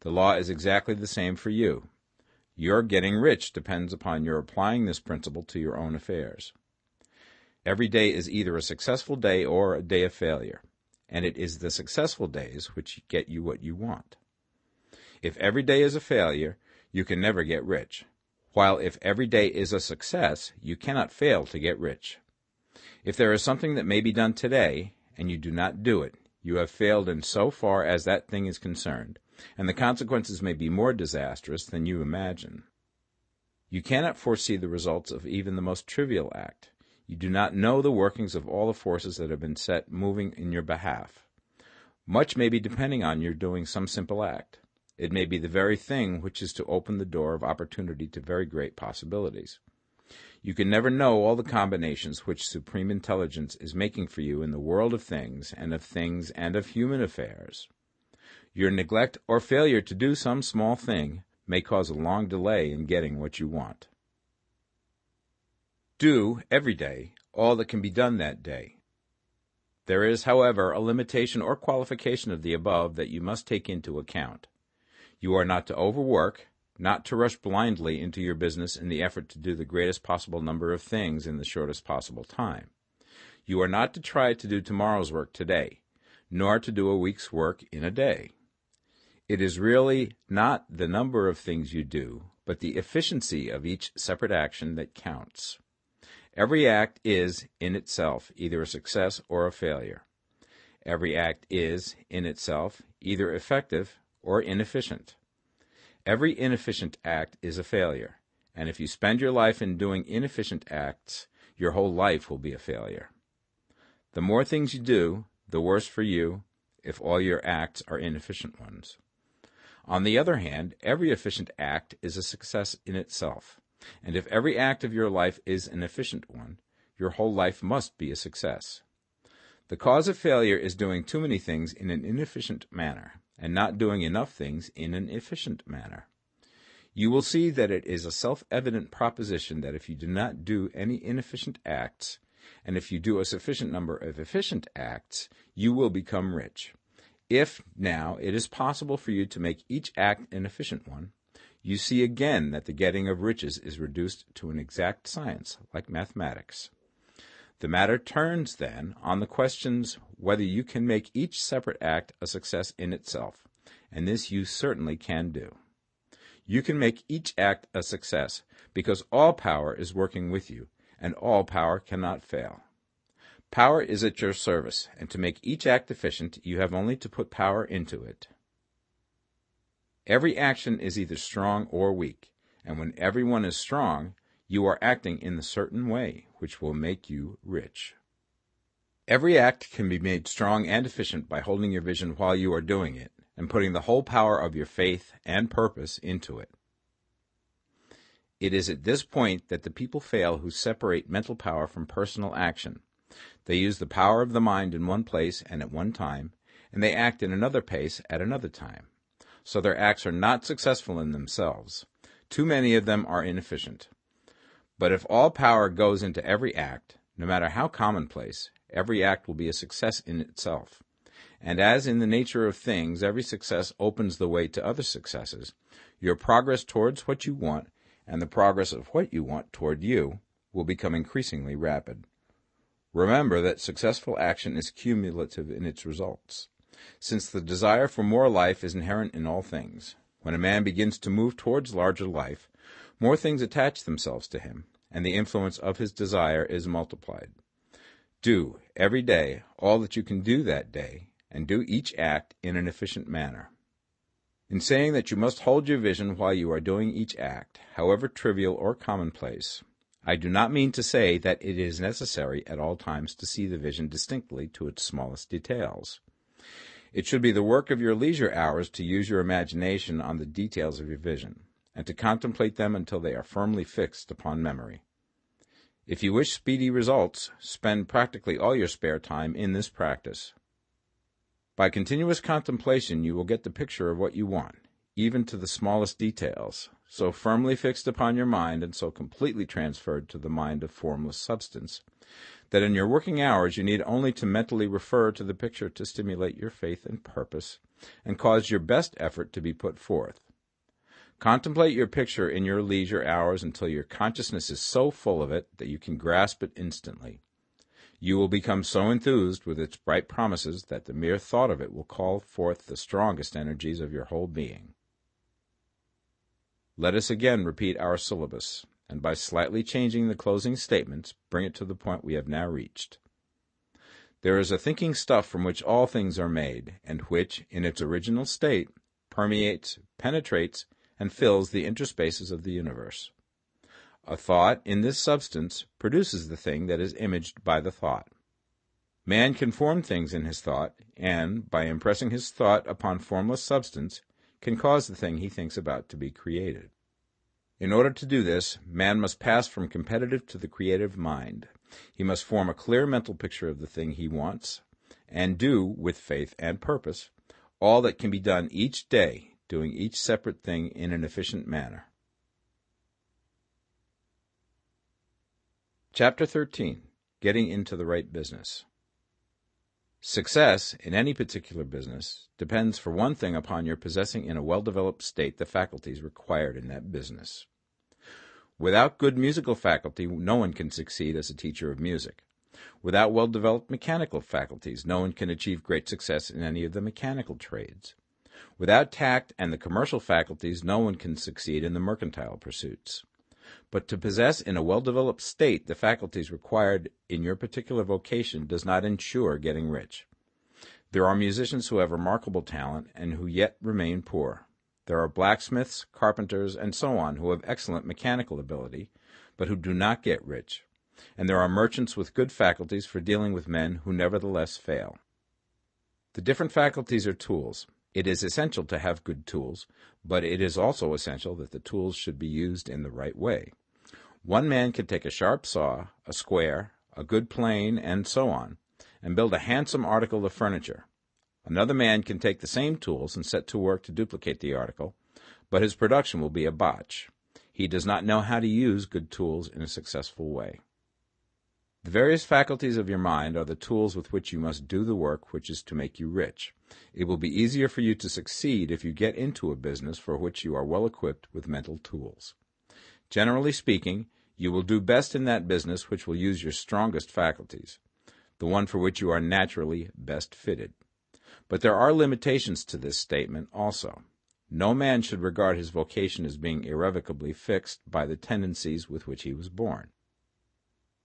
The law is exactly the same for you. Your getting rich depends upon your applying this principle to your own affairs. Every day is either a successful day or a day of failure, and it is the successful days which get you what you want. If every day is a failure, you can never get rich, while if every day is a success, you cannot fail to get rich. If there is something that may be done today, and you do not do it, you have failed in so far as that thing is concerned, and the consequences may be more disastrous than you imagine. You cannot foresee the results of even the most trivial act. You do not know the workings of all the forces that have been set moving in your behalf. Much may be depending on your doing some simple act. It may be the very thing which is to open the door of opportunity to very great possibilities. You can never know all the combinations which supreme intelligence is making for you in the world of things and of things and of human affairs. Your neglect or failure to do some small thing may cause a long delay in getting what you want. Do, every day, all that can be done that day. There is, however, a limitation or qualification of the above that you must take into account. You are not to overwork, not to rush blindly into your business in the effort to do the greatest possible number of things in the shortest possible time. You are not to try to do tomorrow's work today, nor to do a week's work in a day. It is really not the number of things you do, but the efficiency of each separate action that counts. Every act is, in itself, either a success or a failure. Every act is, in itself, either effective or inefficient. Every inefficient act is a failure, and if you spend your life in doing inefficient acts, your whole life will be a failure. The more things you do, the worse for you if all your acts are inefficient ones. On the other hand, every efficient act is a success in itself, and if every act of your life is an efficient one, your whole life must be a success. The cause of failure is doing too many things in an inefficient manner, and not doing enough things in an efficient manner. You will see that it is a self evident proposition that if you do not do any inefficient acts, and if you do a sufficient number of efficient acts, you will become rich. If, now, it is possible for you to make each act an efficient one, you see again that the getting of riches is reduced to an exact science, like mathematics. The matter turns, then, on the questions whether you can make each separate act a success in itself, and this you certainly can do. You can make each act a success because all power is working with you, and all power cannot fail. Power is at your service, and to make each act efficient, you have only to put power into it. Every action is either strong or weak, and when everyone is strong, you are acting in the certain way which will make you rich. Every act can be made strong and efficient by holding your vision while you are doing it and putting the whole power of your faith and purpose into it. It is at this point that the people fail who separate mental power from personal action. They use the power of the mind in one place and at one time, and they act in another place at another time. So their acts are not successful in themselves. Too many of them are inefficient. But if all power goes into every act, no matter how commonplace, every act will be a success in itself. And as in the nature of things, every success opens the way to other successes, your progress towards what you want and the progress of what you want toward you will become increasingly rapid. Remember that successful action is cumulative in its results. Since the desire for more life is inherent in all things, when a man begins to move towards larger life, more things attach themselves to him, and the influence of his desire is multiplied. Do, every day, all that you can do that day, and do each act in an efficient manner. In saying that you must hold your vision while you are doing each act, however trivial or commonplace, I do not mean to say that it is necessary at all times to see the vision distinctly to its smallest details. It should be the work of your leisure hours to use your imagination on the details of your vision and to contemplate them until they are firmly fixed upon memory. If you wish speedy results, spend practically all your spare time in this practice. By continuous contemplation, you will get the picture of what you want, even to the smallest details, so firmly fixed upon your mind and so completely transferred to the mind of formless substance, that in your working hours you need only to mentally refer to the picture to stimulate your faith and purpose, and cause your best effort to be put forth. Contemplate your picture in your leisure hours until your consciousness is so full of it that you can grasp it instantly. You will become so enthused with its bright promises that the mere thought of it will call forth the strongest energies of your whole being. Let us again repeat our syllabus, and by slightly changing the closing statements, bring it to the point we have now reached. There is a thinking stuff from which all things are made, and which, in its original state, permeates, penetrates, and fills the interspaces of the universe. A thought in this substance produces the thing that is imaged by the thought. Man can form things in his thought, and, by impressing his thought upon formless substance, can cause the thing he thinks about to be created. In order to do this, man must pass from competitive to the creative mind. He must form a clear mental picture of the thing he wants, and do, with faith and purpose, all that can be done each day doing each separate thing in an efficient manner. Chapter 13 Getting into the Right Business. Success in any particular business depends, for one thing, upon your possessing in a well developed state the faculties required in that business. Without good musical faculty, no one can succeed as a teacher of music. Without well developed mechanical faculties, no one can achieve great success in any of the mechanical trades. Without tact and the commercial faculties, no one can succeed in the mercantile pursuits. But to possess in a well developed state the faculties required in your particular vocation does not ensure getting rich. There are musicians who have remarkable talent and who yet remain poor. There are blacksmiths, carpenters, and so on who have excellent mechanical ability, but who do not get rich. And there are merchants with good faculties for dealing with men who nevertheless fail. The different faculties are tools. It is essential to have good tools, but it is also essential that the tools should be used in the right way. One man can take a sharp saw, a square, a good plane, and so on, and build a handsome article of furniture. Another man can take the same tools and set to work to duplicate the article, but his production will be a botch. He does not know how to use good tools in a successful way. The various faculties of your mind are the tools with which you must do the work which is to make you rich. It will be easier for you to succeed if you get into a business for which you are well equipped with mental tools. Generally speaking, you will do best in that business which will use your strongest faculties, the one for which you are naturally best fitted. But there are limitations to this statement also. No man should regard his vocation as being irrevocably fixed by the tendencies with which he was born.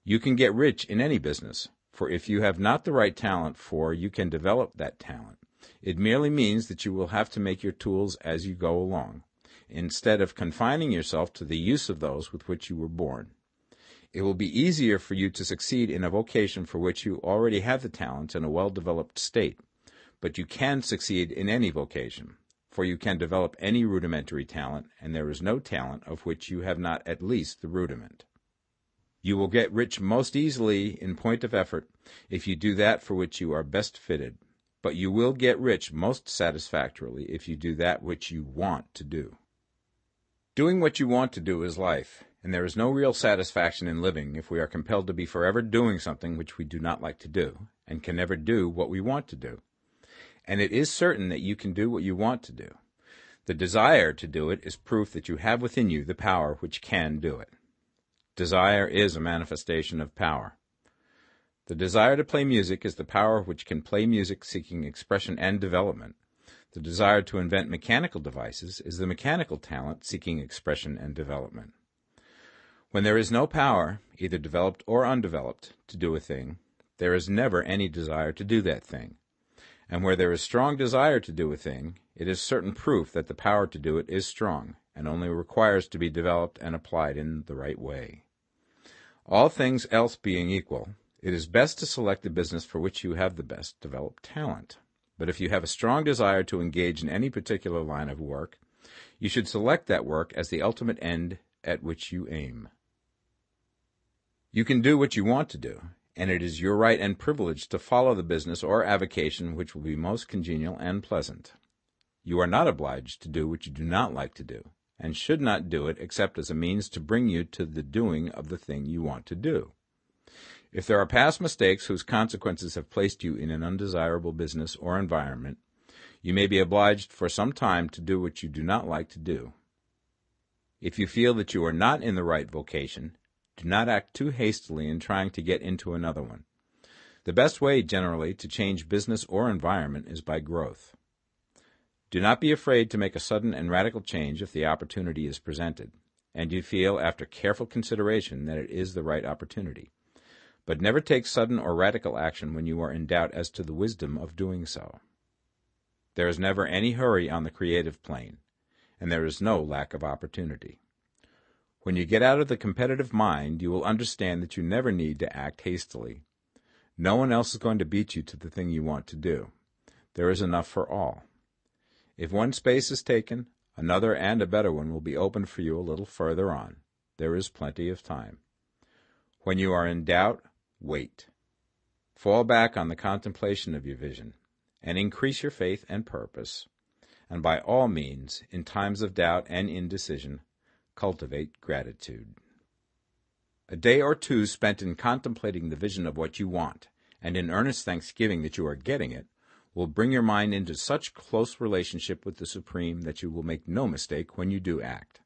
You can get rich in any business, for if you have not the right talent for, you can develop that talent. It merely means that you will have to make your tools as you go along, instead of confining yourself to the use of those with which you were born. It will be easier for you to succeed in a vocation for which you already have the talent in a well developed state but you can succeed in any vocation, for you can develop any rudimentary talent, and there is no talent of which you have not at least the rudiment. You will get rich most easily in point of effort if you do that for which you are best fitted, but you will get rich most satisfactorily if you do that which you want to do. Doing what you want to do is life, and there is no real satisfaction in living if we are compelled to be forever doing something which we do not like to do, and can never do what we want to do and it is certain that you can do what you want to do. The desire to do it is proof that you have within you the power which can do it. Desire is a manifestation of power. The desire to play music is the power which can play music seeking expression and development. The desire to invent mechanical devices is the mechanical talent seeking expression and development. When there is no power, either developed or undeveloped, to do a thing, there is never any desire to do that thing. And where there is strong desire to do a thing, it is certain proof that the power to do it is strong, and only requires to be developed and applied in the right way. All things else being equal, it is best to select the business for which you have the best developed talent. But if you have a strong desire to engage in any particular line of work, you should select that work as the ultimate end at which you aim. You can do what you want to do, and it is your right and privilege to follow the business or avocation which will be most congenial and pleasant. You are not obliged to do what you do not like to do, and should not do it except as a means to bring you to the doing of the thing you want to do. If there are past mistakes whose consequences have placed you in an undesirable business or environment, you may be obliged for some time to do what you do not like to do. If you feel that you are not in the right vocation, do not act too hastily in trying to get into another one. The best way, generally, to change business or environment is by growth. Do not be afraid to make a sudden and radical change if the opportunity is presented, and you feel after careful consideration that it is the right opportunity. But never take sudden or radical action when you are in doubt as to the wisdom of doing so. There is never any hurry on the creative plane, and there is no lack of opportunity. When you get out of the competitive mind, you will understand that you never need to act hastily. No one else is going to beat you to the thing you want to do. There is enough for all. If one space is taken, another and a better one will be opened for you a little further on. There is plenty of time. When you are in doubt, wait. Fall back on the contemplation of your vision, and increase your faith and purpose. And by all means, in times of doubt and indecision, cultivate gratitude. A day or two spent in contemplating the vision of what you want, and in earnest thanksgiving that you are getting it, will bring your mind into such close relationship with the Supreme that you will make no mistake when you do act.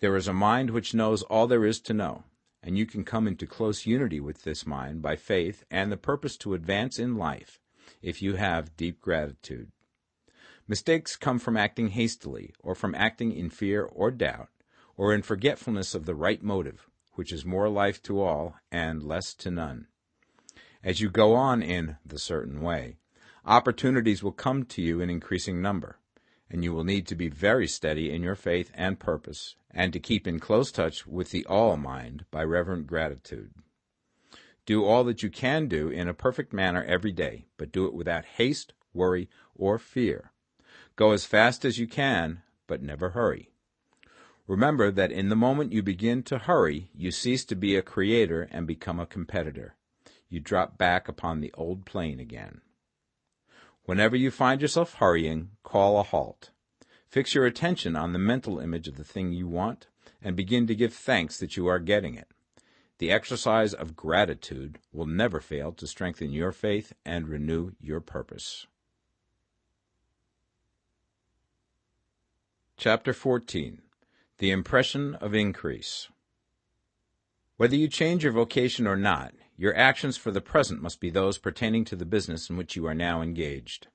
There is a mind which knows all there is to know, and you can come into close unity with this mind by faith and the purpose to advance in life if you have deep gratitude. Mistakes come from acting hastily, or from acting in fear or doubt, or in forgetfulness of the right motive, which is more life to all and less to none. As you go on in the certain way, opportunities will come to you in increasing number, and you will need to be very steady in your faith and purpose, and to keep in close touch with the All Mind by reverent gratitude. Do all that you can do in a perfect manner every day, but do it without haste, worry, or fear. Go as fast as you can, but never hurry. Remember that in the moment you begin to hurry, you cease to be a creator and become a competitor. You drop back upon the old plane again. Whenever you find yourself hurrying, call a halt. Fix your attention on the mental image of the thing you want and begin to give thanks that you are getting it. The exercise of gratitude will never fail to strengthen your faith and renew your purpose. Chapter 14 The Impression of Increase Whether you change your vocation or not, your actions for the present must be those pertaining to the business in which you are now engaged.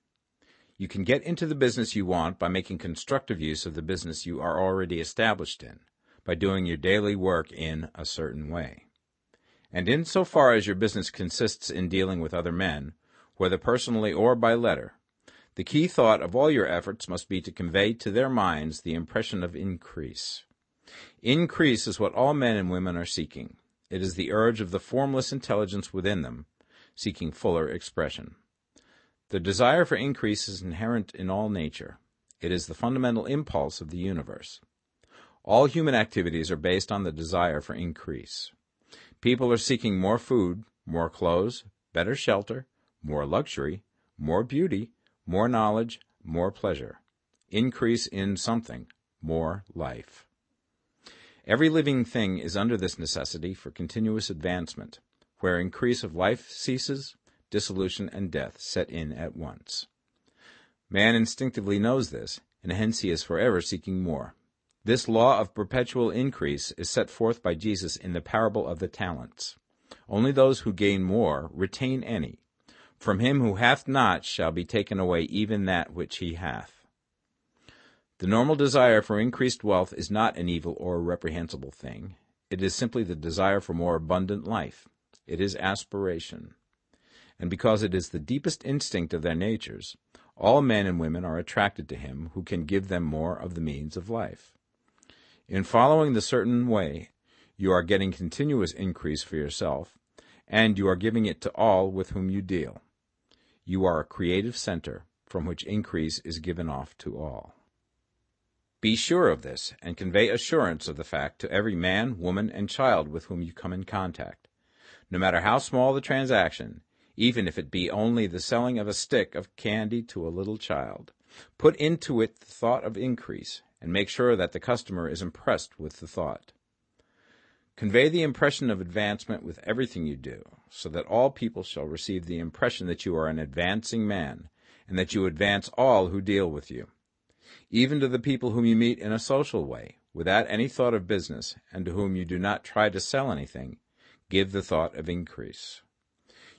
You can get into the business you want by making constructive use of the business you are already established in, by doing your daily work in a certain way. And in so far as your business consists in dealing with other men, whether personally or by letter, the key thought of all your efforts must be to convey to their minds the impression of increase. Increase is what all men and women are seeking. It is the urge of the formless intelligence within them, seeking fuller expression. The desire for increase is inherent in all nature. It is the fundamental impulse of the universe. All human activities are based on the desire for increase. People are seeking more food, more clothes, better shelter, more luxury, more beauty, more knowledge, more pleasure. Increase in something, more life. Every living thing is under this necessity for continuous advancement. Where increase of life ceases, dissolution and death set in at once. Man instinctively knows this, and hence he is forever seeking more. This law of perpetual increase is set forth by Jesus in the parable of the talents. Only those who gain more retain any, from him who hath not shall be taken away even that which he hath. The normal desire for increased wealth is not an evil or a reprehensible thing. It is simply the desire for more abundant life. It is aspiration. And because it is the deepest instinct of their natures, all men and women are attracted to him who can give them more of the means of life. In following the certain way, you are getting continuous increase for yourself, and you are giving it to all with whom you deal. You are a creative center from which increase is given off to all. Be sure of this and convey assurance of the fact to every man, woman, and child with whom you come in contact. No matter how small the transaction, even if it be only the selling of a stick of candy to a little child, put into it the thought of increase and make sure that the customer is impressed with the thought. Convey the impression of advancement with everything you do, so that all people shall receive the impression that you are an advancing man, and that you advance all who deal with you. Even to the people whom you meet in a social way, without any thought of business, and to whom you do not try to sell anything, give the thought of increase.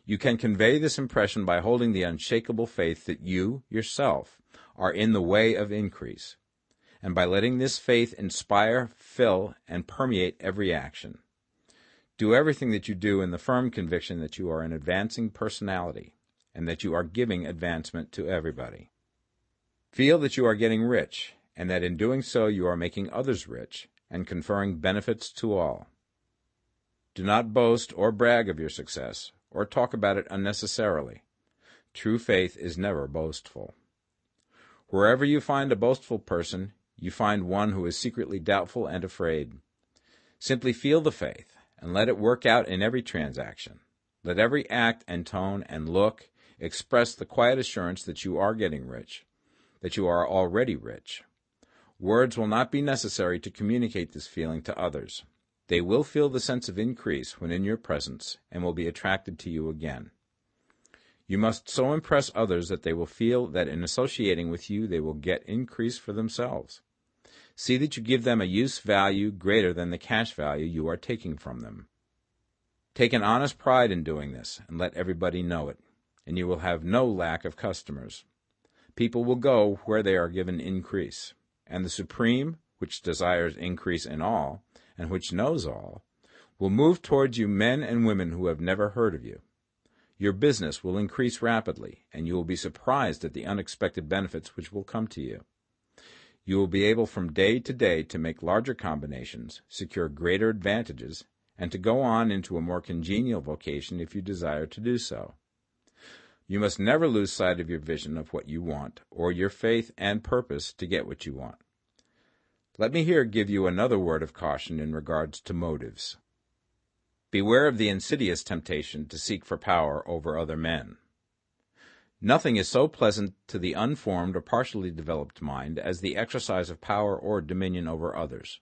You can convey this impression by holding the unshakable faith that you, yourself, are in the way of increase, and by letting this faith inspire, fill, and permeate every action. Do everything that you do in the firm conviction that you are an advancing personality and that you are giving advancement to everybody. Feel that you are getting rich and that in doing so you are making others rich and conferring benefits to all. Do not boast or brag of your success or talk about it unnecessarily. True faith is never boastful. Wherever you find a boastful person, you find one who is secretly doubtful and afraid. Simply feel the faith and let it work out in every transaction. Let every act and tone and look express the quiet assurance that you are getting rich, that you are already rich. Words will not be necessary to communicate this feeling to others. They will feel the sense of increase when in your presence and will be attracted to you again. You must so impress others that they will feel that in associating with you they will get increase for themselves. See that you give them a use value greater than the cash value you are taking from them. Take an honest pride in doing this and let everybody know it, and you will have no lack of customers. People will go where they are given increase, and the Supreme, which desires increase in all, and which knows all, will move towards you men and women who have never heard of you. Your business will increase rapidly, and you will be surprised at the unexpected benefits which will come to you. You will be able from day to day to make larger combinations, secure greater advantages, and to go on into a more congenial vocation if you desire to do so. You must never lose sight of your vision of what you want, or your faith and purpose to get what you want. Let me here give you another word of caution in regards to motives. Beware of the insidious temptation to seek for power over other men. Nothing is so pleasant to the unformed or partially developed mind as the exercise of power or dominion over others.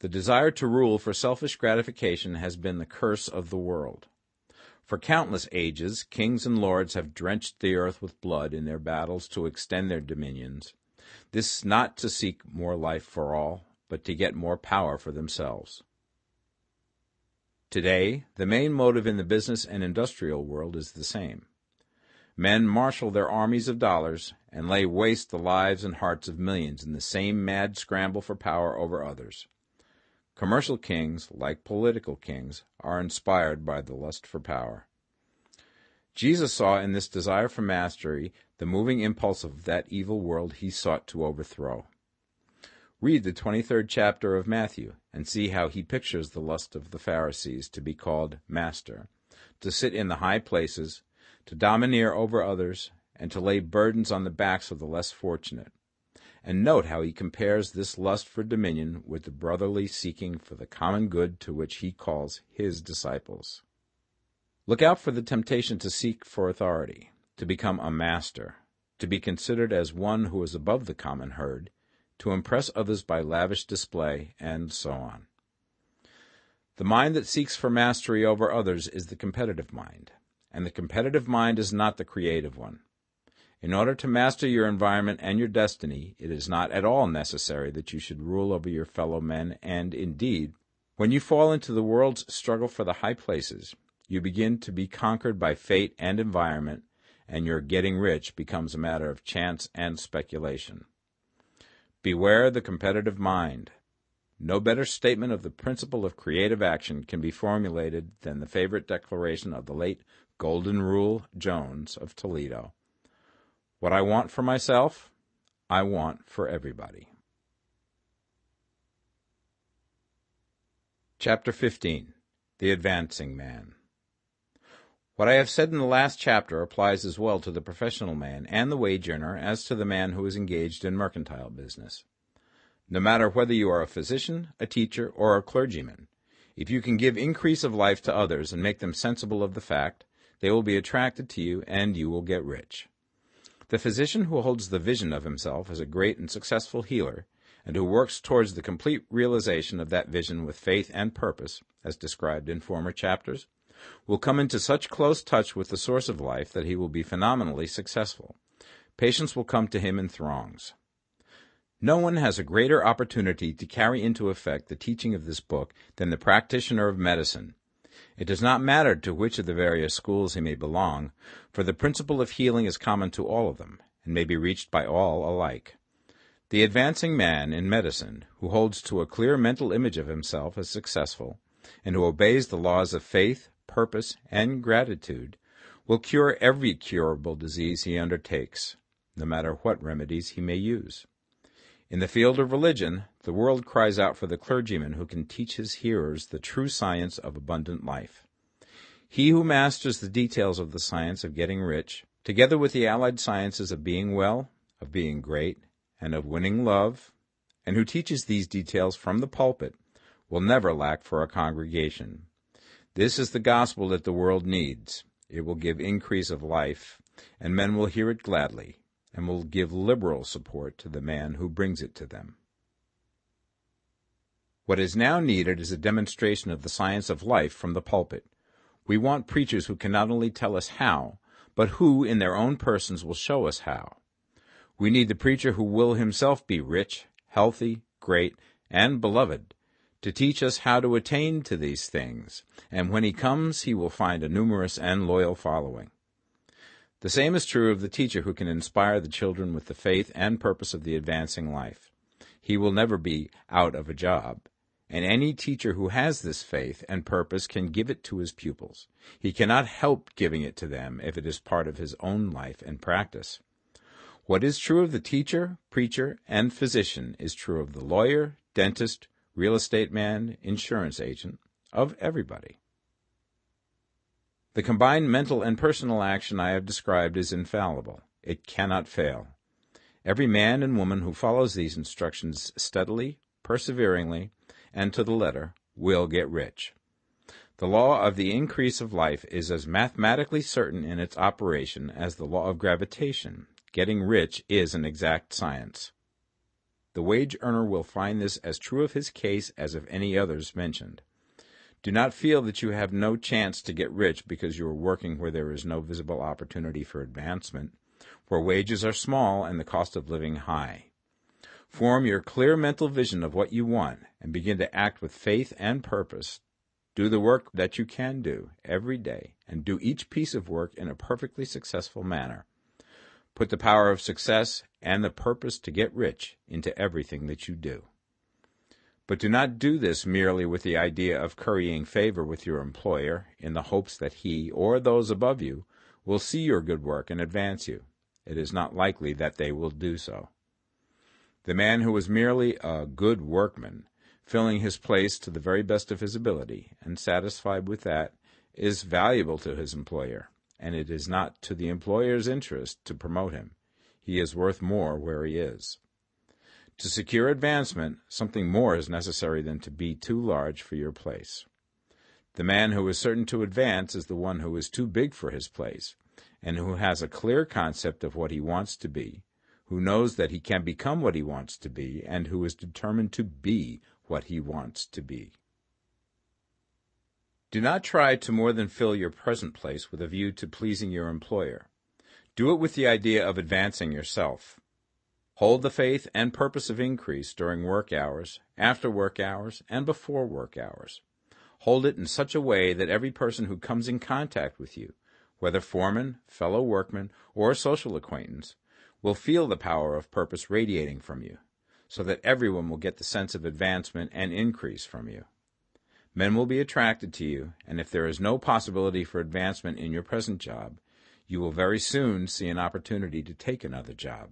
The desire to rule for selfish gratification has been the curse of the world. For countless ages, kings and lords have drenched the earth with blood in their battles to extend their dominions, this not to seek more life for all, but to get more power for themselves. Today, the main motive in the business and industrial world is the same. Men marshal their armies of dollars and lay waste the lives and hearts of millions in the same mad scramble for power over others. Commercial kings, like political kings, are inspired by the lust for power. Jesus saw in this desire for mastery the moving impulse of that evil world he sought to overthrow. Read the 23rd chapter of Matthew and see how he pictures the lust of the Pharisees to be called master, to sit in the high places, to domineer over others, and to lay burdens on the backs of the less fortunate. And note how he compares this lust for dominion with the brotherly seeking for the common good to which he calls his disciples. Look out for the temptation to seek for authority, to become a master, to be considered as one who is above the common herd, to impress others by lavish display, and so on. The mind that seeks for mastery over others is the competitive mind, and the competitive mind is not the creative one. In order to master your environment and your destiny, it is not at all necessary that you should rule over your fellow men, and indeed, when you fall into the world's struggle for the high places, you begin to be conquered by fate and environment, and your getting rich becomes a matter of chance and speculation. Beware the competitive mind. No better statement of the principle of creative action can be formulated than the favorite declaration of the late Golden Rule Jones of Toledo. What I want for myself, I want for everybody. Chapter 15 The Advancing Man what I have said in the last chapter applies as well to the professional man and the wage earner as to the man who is engaged in mercantile business. No matter whether you are a physician, a teacher, or a clergyman, if you can give increase of life to others and make them sensible of the fact, they will be attracted to you and you will get rich. The physician who holds the vision of himself as a great and successful healer, and who works towards the complete realization of that vision with faith and purpose, as described in former chapters, will come into such close touch with the source of life that he will be phenomenally successful. Patients will come to him in throngs. No one has a greater opportunity to carry into effect the teaching of this book than the practitioner of medicine. It does not matter to which of the various schools he may belong, for the principle of healing is common to all of them, and may be reached by all alike. The advancing man in medicine, who holds to a clear mental image of himself as successful, and who obeys the laws of faith, purpose, and gratitude, will cure every curable disease he undertakes, no matter what remedies he may use. In the field of religion, the world cries out for the clergyman who can teach his hearers the true science of abundant life. He who masters the details of the science of getting rich, together with the allied sciences of being well, of being great, and of winning love, and who teaches these details from the pulpit, will never lack for a congregation, this is the gospel that the world needs. It will give increase of life, and men will hear it gladly, and will give liberal support to the man who brings it to them. What is now needed is a demonstration of the science of life from the pulpit. We want preachers who can not only tell us how, but who, in their own persons, will show us how. We need the preacher who will himself be rich, healthy, great, and beloved, to teach us how to attain to these things, and when he comes, he will find a numerous and loyal following. The same is true of the teacher who can inspire the children with the faith and purpose of the advancing life. He will never be out of a job. And any teacher who has this faith and purpose can give it to his pupils. He cannot help giving it to them if it is part of his own life and practice. What is true of the teacher, preacher, and physician is true of the lawyer, dentist, real estate man, insurance agent, of everybody. The combined mental and personal action I have described is infallible. It cannot fail. Every man and woman who follows these instructions steadily, perseveringly, and to the letter, will get rich. The law of the increase of life is as mathematically certain in its operation as the law of gravitation. Getting rich is an exact science. The wage earner will find this as true of his case as of any others mentioned. Do not feel that you have no chance to get rich because you are working where there is no visible opportunity for advancement, where wages are small and the cost of living high. Form your clear mental vision of what you want and begin to act with faith and purpose. Do the work that you can do every day and do each piece of work in a perfectly successful manner. Put the power of success and the purpose to get rich into everything that you do. But do not do this merely with the idea of currying favor with your employer in the hopes that he or those above you will see your good work and advance you. It is not likely that they will do so. The man who is merely a good workman, filling his place to the very best of his ability, and satisfied with that, is valuable to his employer, and it is not to the employer's interest to promote him. He is worth more where he is. To secure advancement, something more is necessary than to be too large for your place. The man who is certain to advance is the one who is too big for his place, and who has a clear concept of what he wants to be, who knows that he can become what he wants to be, and who is determined to be what he wants to be. Do not try to more than fill your present place with a view to pleasing your employer. Do it with the idea of advancing yourself. Hold the faith and purpose of increase during work hours, after work hours, and before work hours. Hold it in such a way that every person who comes in contact with you, whether foreman, fellow workman, or social acquaintance, will feel the power of purpose radiating from you, so that everyone will get the sense of advancement and increase from you. Men will be attracted to you, and if there is no possibility for advancement in your present job, you will very soon see an opportunity to take another job.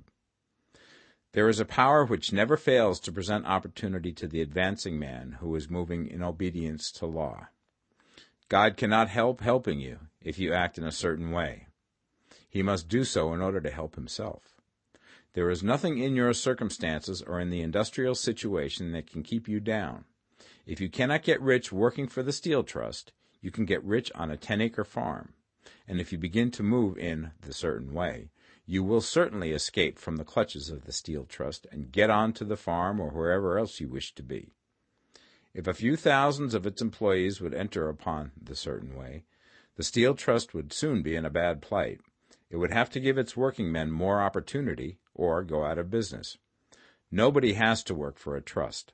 There is a power which never fails to present opportunity to the advancing man who is moving in obedience to law. God cannot help helping you if you act in a certain way. He must do so in order to help himself. There is nothing in your circumstances or in the industrial situation that can keep you down. If you cannot get rich working for the Steel Trust, you can get rich on a 10 acre farm. And if you begin to move in the certain way, you will certainly escape from the clutches of the Steel Trust and get on to the farm or wherever else you wish to be. If a few thousands of its employees would enter upon the certain way, the Steel Trust would soon be in a bad plight. It would have to give its working men more opportunity or go out of business. Nobody has to work for a trust.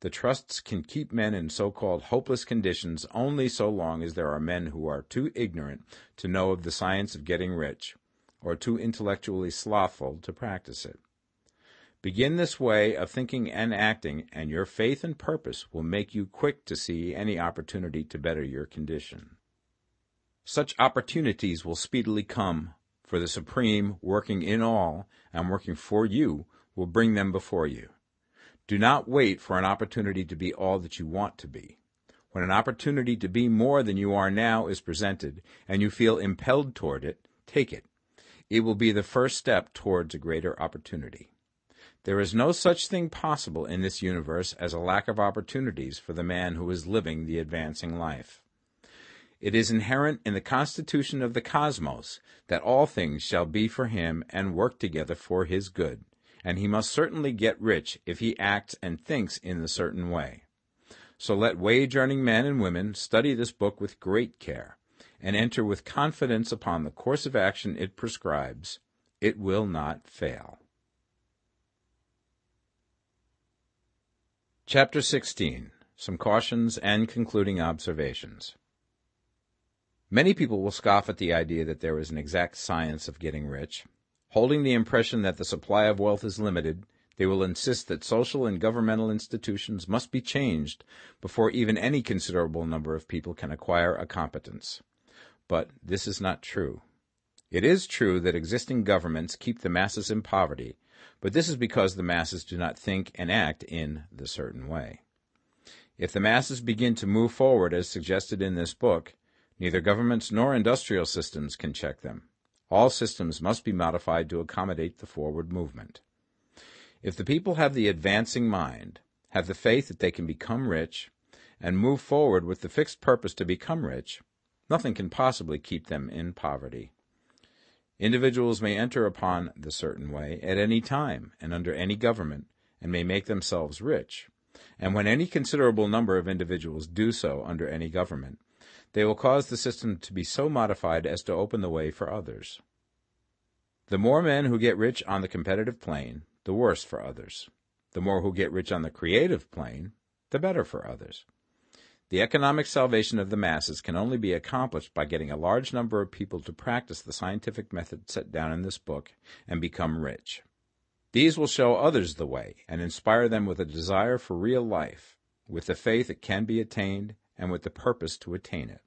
The trusts can keep men in so called hopeless conditions only so long as there are men who are too ignorant to know of the science of getting rich, or too intellectually slothful to practice it. Begin this way of thinking and acting, and your faith and purpose will make you quick to see any opportunity to better your condition. Such opportunities will speedily come, for the Supreme, working in all and working for you, will bring them before you. Do not wait for an opportunity to be all that you want to be. When an opportunity to be more than you are now is presented, and you feel impelled toward it, take it. It will be the first step towards a greater opportunity. There is no such thing possible in this universe as a lack of opportunities for the man who is living the advancing life. It is inherent in the constitution of the cosmos that all things shall be for him and work together for his good, and he must certainly get rich if he acts and thinks in a certain way. So let wage earning men and women study this book with great care and enter with confidence upon the course of action it prescribes. It will not fail. Chapter 16 Some Cautions and Concluding Observations. Many people will scoff at the idea that there is an exact science of getting rich. Holding the impression that the supply of wealth is limited, they will insist that social and governmental institutions must be changed before even any considerable number of people can acquire a competence. But this is not true. It is true that existing governments keep the masses in poverty, but this is because the masses do not think and act in the certain way. If the masses begin to move forward as suggested in this book, neither governments nor industrial systems can check them. All systems must be modified to accommodate the forward movement. If the people have the advancing mind, have the faith that they can become rich, and move forward with the fixed purpose to become rich, nothing can possibly keep them in poverty. Individuals may enter upon the certain way at any time and under any government, and may make themselves rich. And when any considerable number of individuals do so under any government, they will cause the system to be so modified as to open the way for others. The more men who get rich on the competitive plane, the worse for others. The more who get rich on the creative plane, the better for others. The economic salvation of the masses can only be accomplished by getting a large number of people to practice the scientific method set down in this book and become rich. These will show others the way and inspire them with a desire for real life, with the faith it can be attained, and with the purpose to attain it.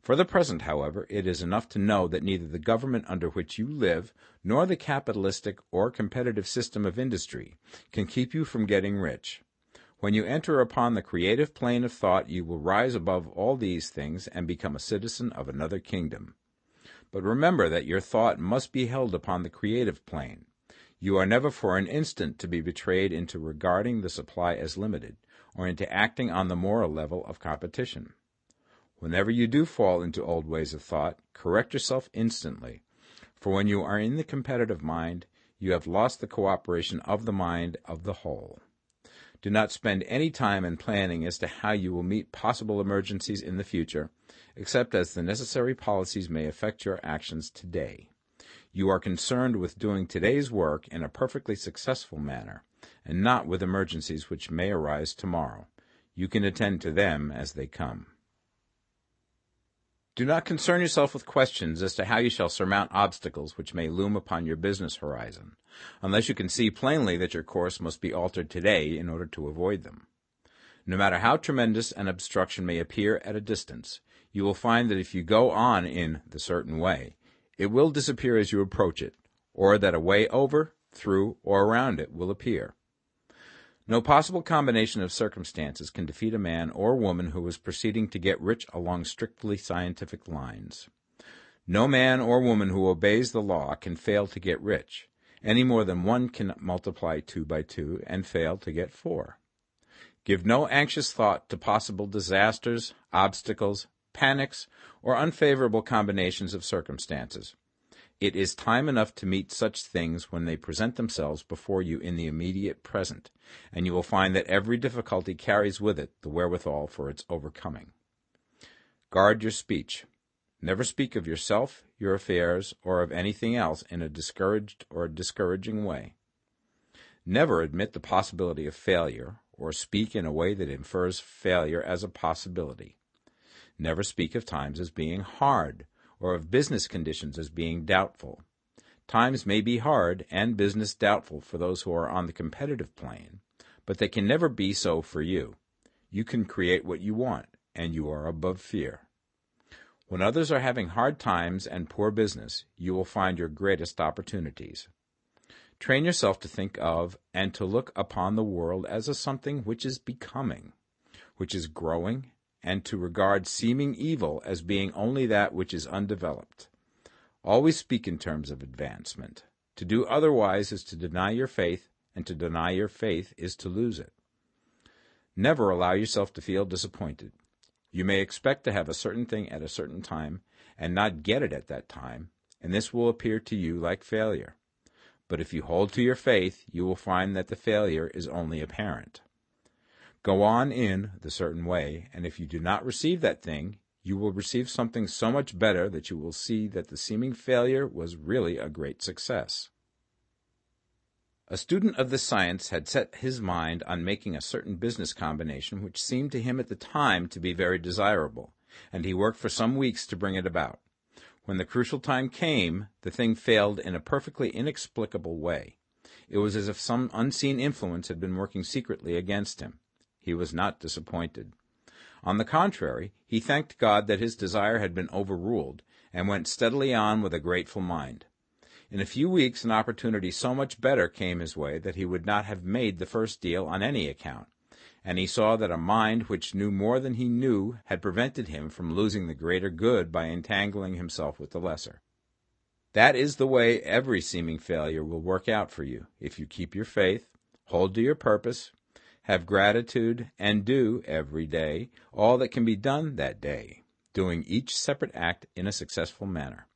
For the present, however, it is enough to know that neither the government under which you live nor the capitalistic or competitive system of industry can keep you from getting rich. When you enter upon the creative plane of thought, you will rise above all these things and become a citizen of another kingdom. But remember that your thought must be held upon the creative plane. You are never for an instant to be betrayed into regarding the supply as limited, or into acting on the moral level of competition. Whenever you do fall into old ways of thought, correct yourself instantly. For when you are in the competitive mind, you have lost the cooperation of the mind of the whole. Do not spend any time in planning as to how you will meet possible emergencies in the future, except as the necessary policies may affect your actions today. You are concerned with doing today's work in a perfectly successful manner, and not with emergencies which may arise tomorrow. You can attend to them as they come. Do not concern yourself with questions as to how you shall surmount obstacles which may loom upon your business horizon, unless you can see plainly that your course must be altered today in order to avoid them. No matter how tremendous an obstruction may appear at a distance, you will find that if you go on in the certain way, it will disappear as you approach it, or that a way over, through, or around it will appear. No possible combination of circumstances can defeat a man or woman who is proceeding to get rich along strictly scientific lines. No man or woman who obeys the law can fail to get rich, any more than one can multiply two by two and fail to get four. Give no anxious thought to possible disasters, obstacles, panics, or unfavorable combinations of circumstances. It is time enough to meet such things when they present themselves before you in the immediate present, and you will find that every difficulty carries with it the wherewithal for its overcoming. Guard your speech. Never speak of yourself, your affairs, or of anything else in a discouraged or discouraging way. Never admit the possibility of failure, or speak in a way that infers failure as a possibility. Never speak of times as being hard, or of business conditions as being doubtful. Times may be hard and business doubtful for those who are on the competitive plane, but they can never be so for you. You can create what you want, and you are above fear. When others are having hard times and poor business, you will find your greatest opportunities. Train yourself to think of and to look upon the world as a something which is becoming, which is growing and to regard seeming evil as being only that which is undeveloped. Always speak in terms of advancement. To do otherwise is to deny your faith, and to deny your faith is to lose it. Never allow yourself to feel disappointed. You may expect to have a certain thing at a certain time and not get it at that time, and this will appear to you like failure. But if you hold to your faith, you will find that the failure is only apparent. Go on in the certain way, and if you do not receive that thing, you will receive something so much better that you will see that the seeming failure was really a great success. A student of the science had set his mind on making a certain business combination which seemed to him at the time to be very desirable, and he worked for some weeks to bring it about. When the crucial time came, the thing failed in a perfectly inexplicable way. It was as if some unseen influence had been working secretly against him. He was not disappointed. On the contrary, he thanked God that his desire had been overruled, and went steadily on with a grateful mind. In a few weeks, an opportunity so much better came his way that he would not have made the first deal on any account, and he saw that a mind which knew more than he knew had prevented him from losing the greater good by entangling himself with the lesser. That is the way every seeming failure will work out for you if you keep your faith, hold to your purpose, have gratitude, and do every day all that can be done that day, doing each separate act in a successful manner.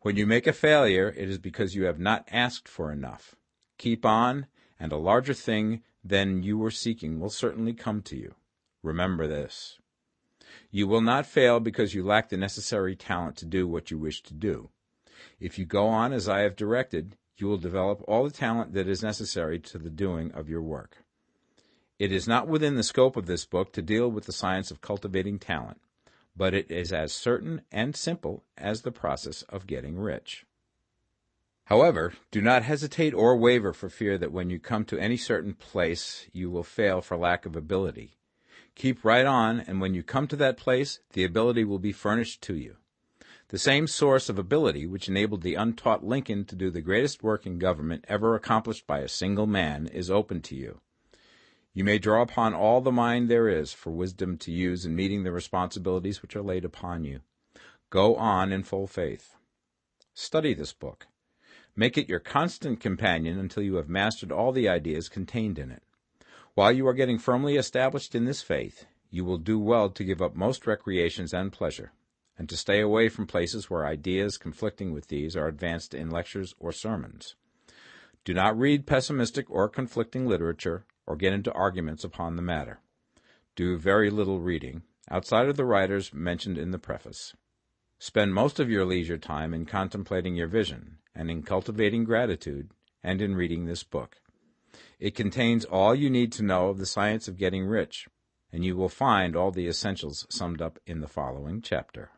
When you make a failure, it is because you have not asked for enough. Keep on, and a larger thing than you were seeking will certainly come to you. Remember this. You will not fail because you lack the necessary talent to do what you wish to do. If you go on as I have directed, you will develop all the talent that is necessary to the doing of your work. It is not within the scope of this book to deal with the science of cultivating talent, but it is as certain and simple as the process of getting rich. However, do not hesitate or waver for fear that when you come to any certain place you will fail for lack of ability. Keep right on, and when you come to that place, the ability will be furnished to you. The same source of ability which enabled the untaught Lincoln to do the greatest work in government ever accomplished by a single man is open to you. You may draw upon all the mind there is for wisdom to use in meeting the responsibilities which are laid upon you. Go on in full faith. Study this book. Make it your constant companion until you have mastered all the ideas contained in it. While you are getting firmly established in this faith, you will do well to give up most recreations and pleasure, and to stay away from places where ideas conflicting with these are advanced in lectures or sermons. Do not read pessimistic or conflicting literature or get into arguments upon the matter. Do very little reading, outside of the writers mentioned in the preface. Spend most of your leisure time in contemplating your vision and in cultivating gratitude and in reading this book. It contains all you need to know of the science of getting rich, and you will find all the essentials summed up in the following chapter.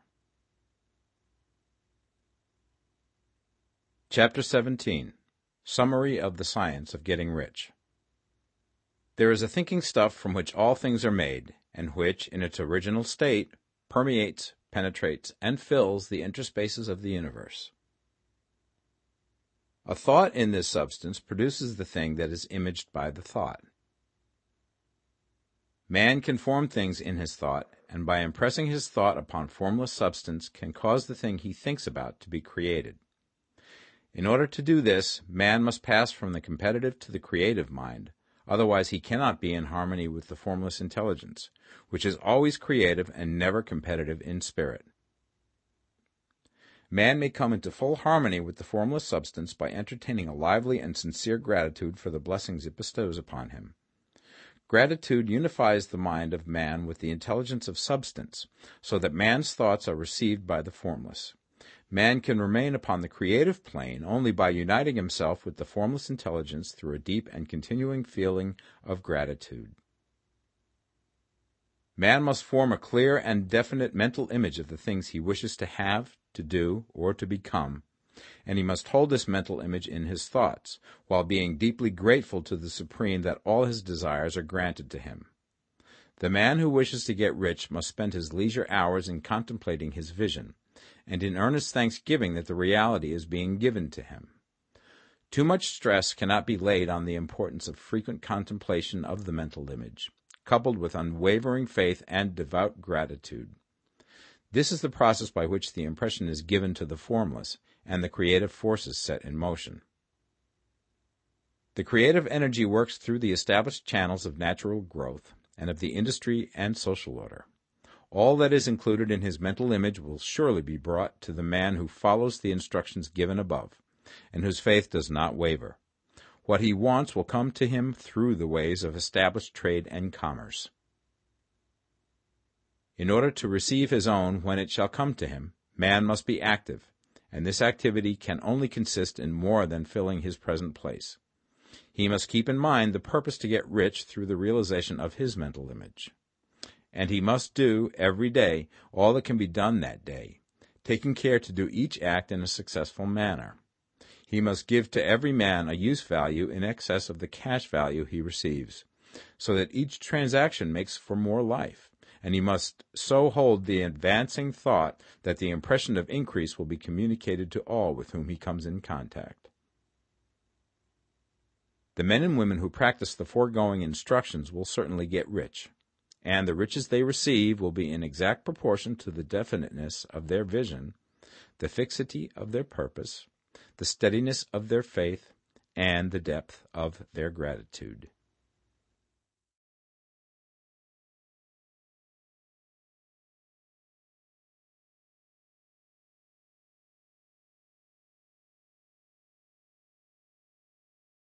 Chapter 17 Summary of the Science of Getting Rich. There is a thinking stuff from which all things are made, and which, in its original state, permeates, penetrates, and fills the interspaces of the universe. A thought in this substance produces the thing that is imaged by the thought. Man can form things in his thought, and by impressing his thought upon formless substance can cause the thing he thinks about to be created. In order to do this, man must pass from the competitive to the creative mind, otherwise he cannot be in harmony with the formless intelligence, which is always creative and never competitive in spirit. Man may come into full harmony with the formless substance by entertaining a lively and sincere gratitude for the blessings it bestows upon him. Gratitude unifies the mind of man with the intelligence of substance, so that man's thoughts are received by the formless. Man can remain upon the creative plane only by uniting himself with the formless intelligence through a deep and continuing feeling of gratitude. Man must form a clear and definite mental image of the things he wishes to have, to do, or to become, and he must hold this mental image in his thoughts, while being deeply grateful to the Supreme that all his desires are granted to him. The man who wishes to get rich must spend his leisure hours in contemplating his vision, and in earnest thanksgiving that the reality is being given to him. Too much stress cannot be laid on the importance of frequent contemplation of the mental image, coupled with unwavering faith and devout gratitude. This is the process by which the impression is given to the formless and the creative forces set in motion. The creative energy works through the established channels of natural growth and of the industry and social order. All that is included in his mental image will surely be brought to the man who follows the instructions given above, and whose faith does not waver. What he wants will come to him through the ways of established trade and commerce. In order to receive his own when it shall come to him, man must be active, and this activity can only consist in more than filling his present place. He must keep in mind the purpose to get rich through the realization of his mental image. And he must do, every day, all that can be done that day, taking care to do each act in a successful manner. He must give to every man a use value in excess of the cash value he receives, so that each transaction makes for more life and he must so hold the advancing thought that the impression of increase will be communicated to all with whom he comes in contact. The men and women who practice the foregoing instructions will certainly get rich, and the riches they receive will be in exact proportion to the definiteness of their vision, the fixity of their purpose, the steadiness of their faith, and the depth of their gratitude.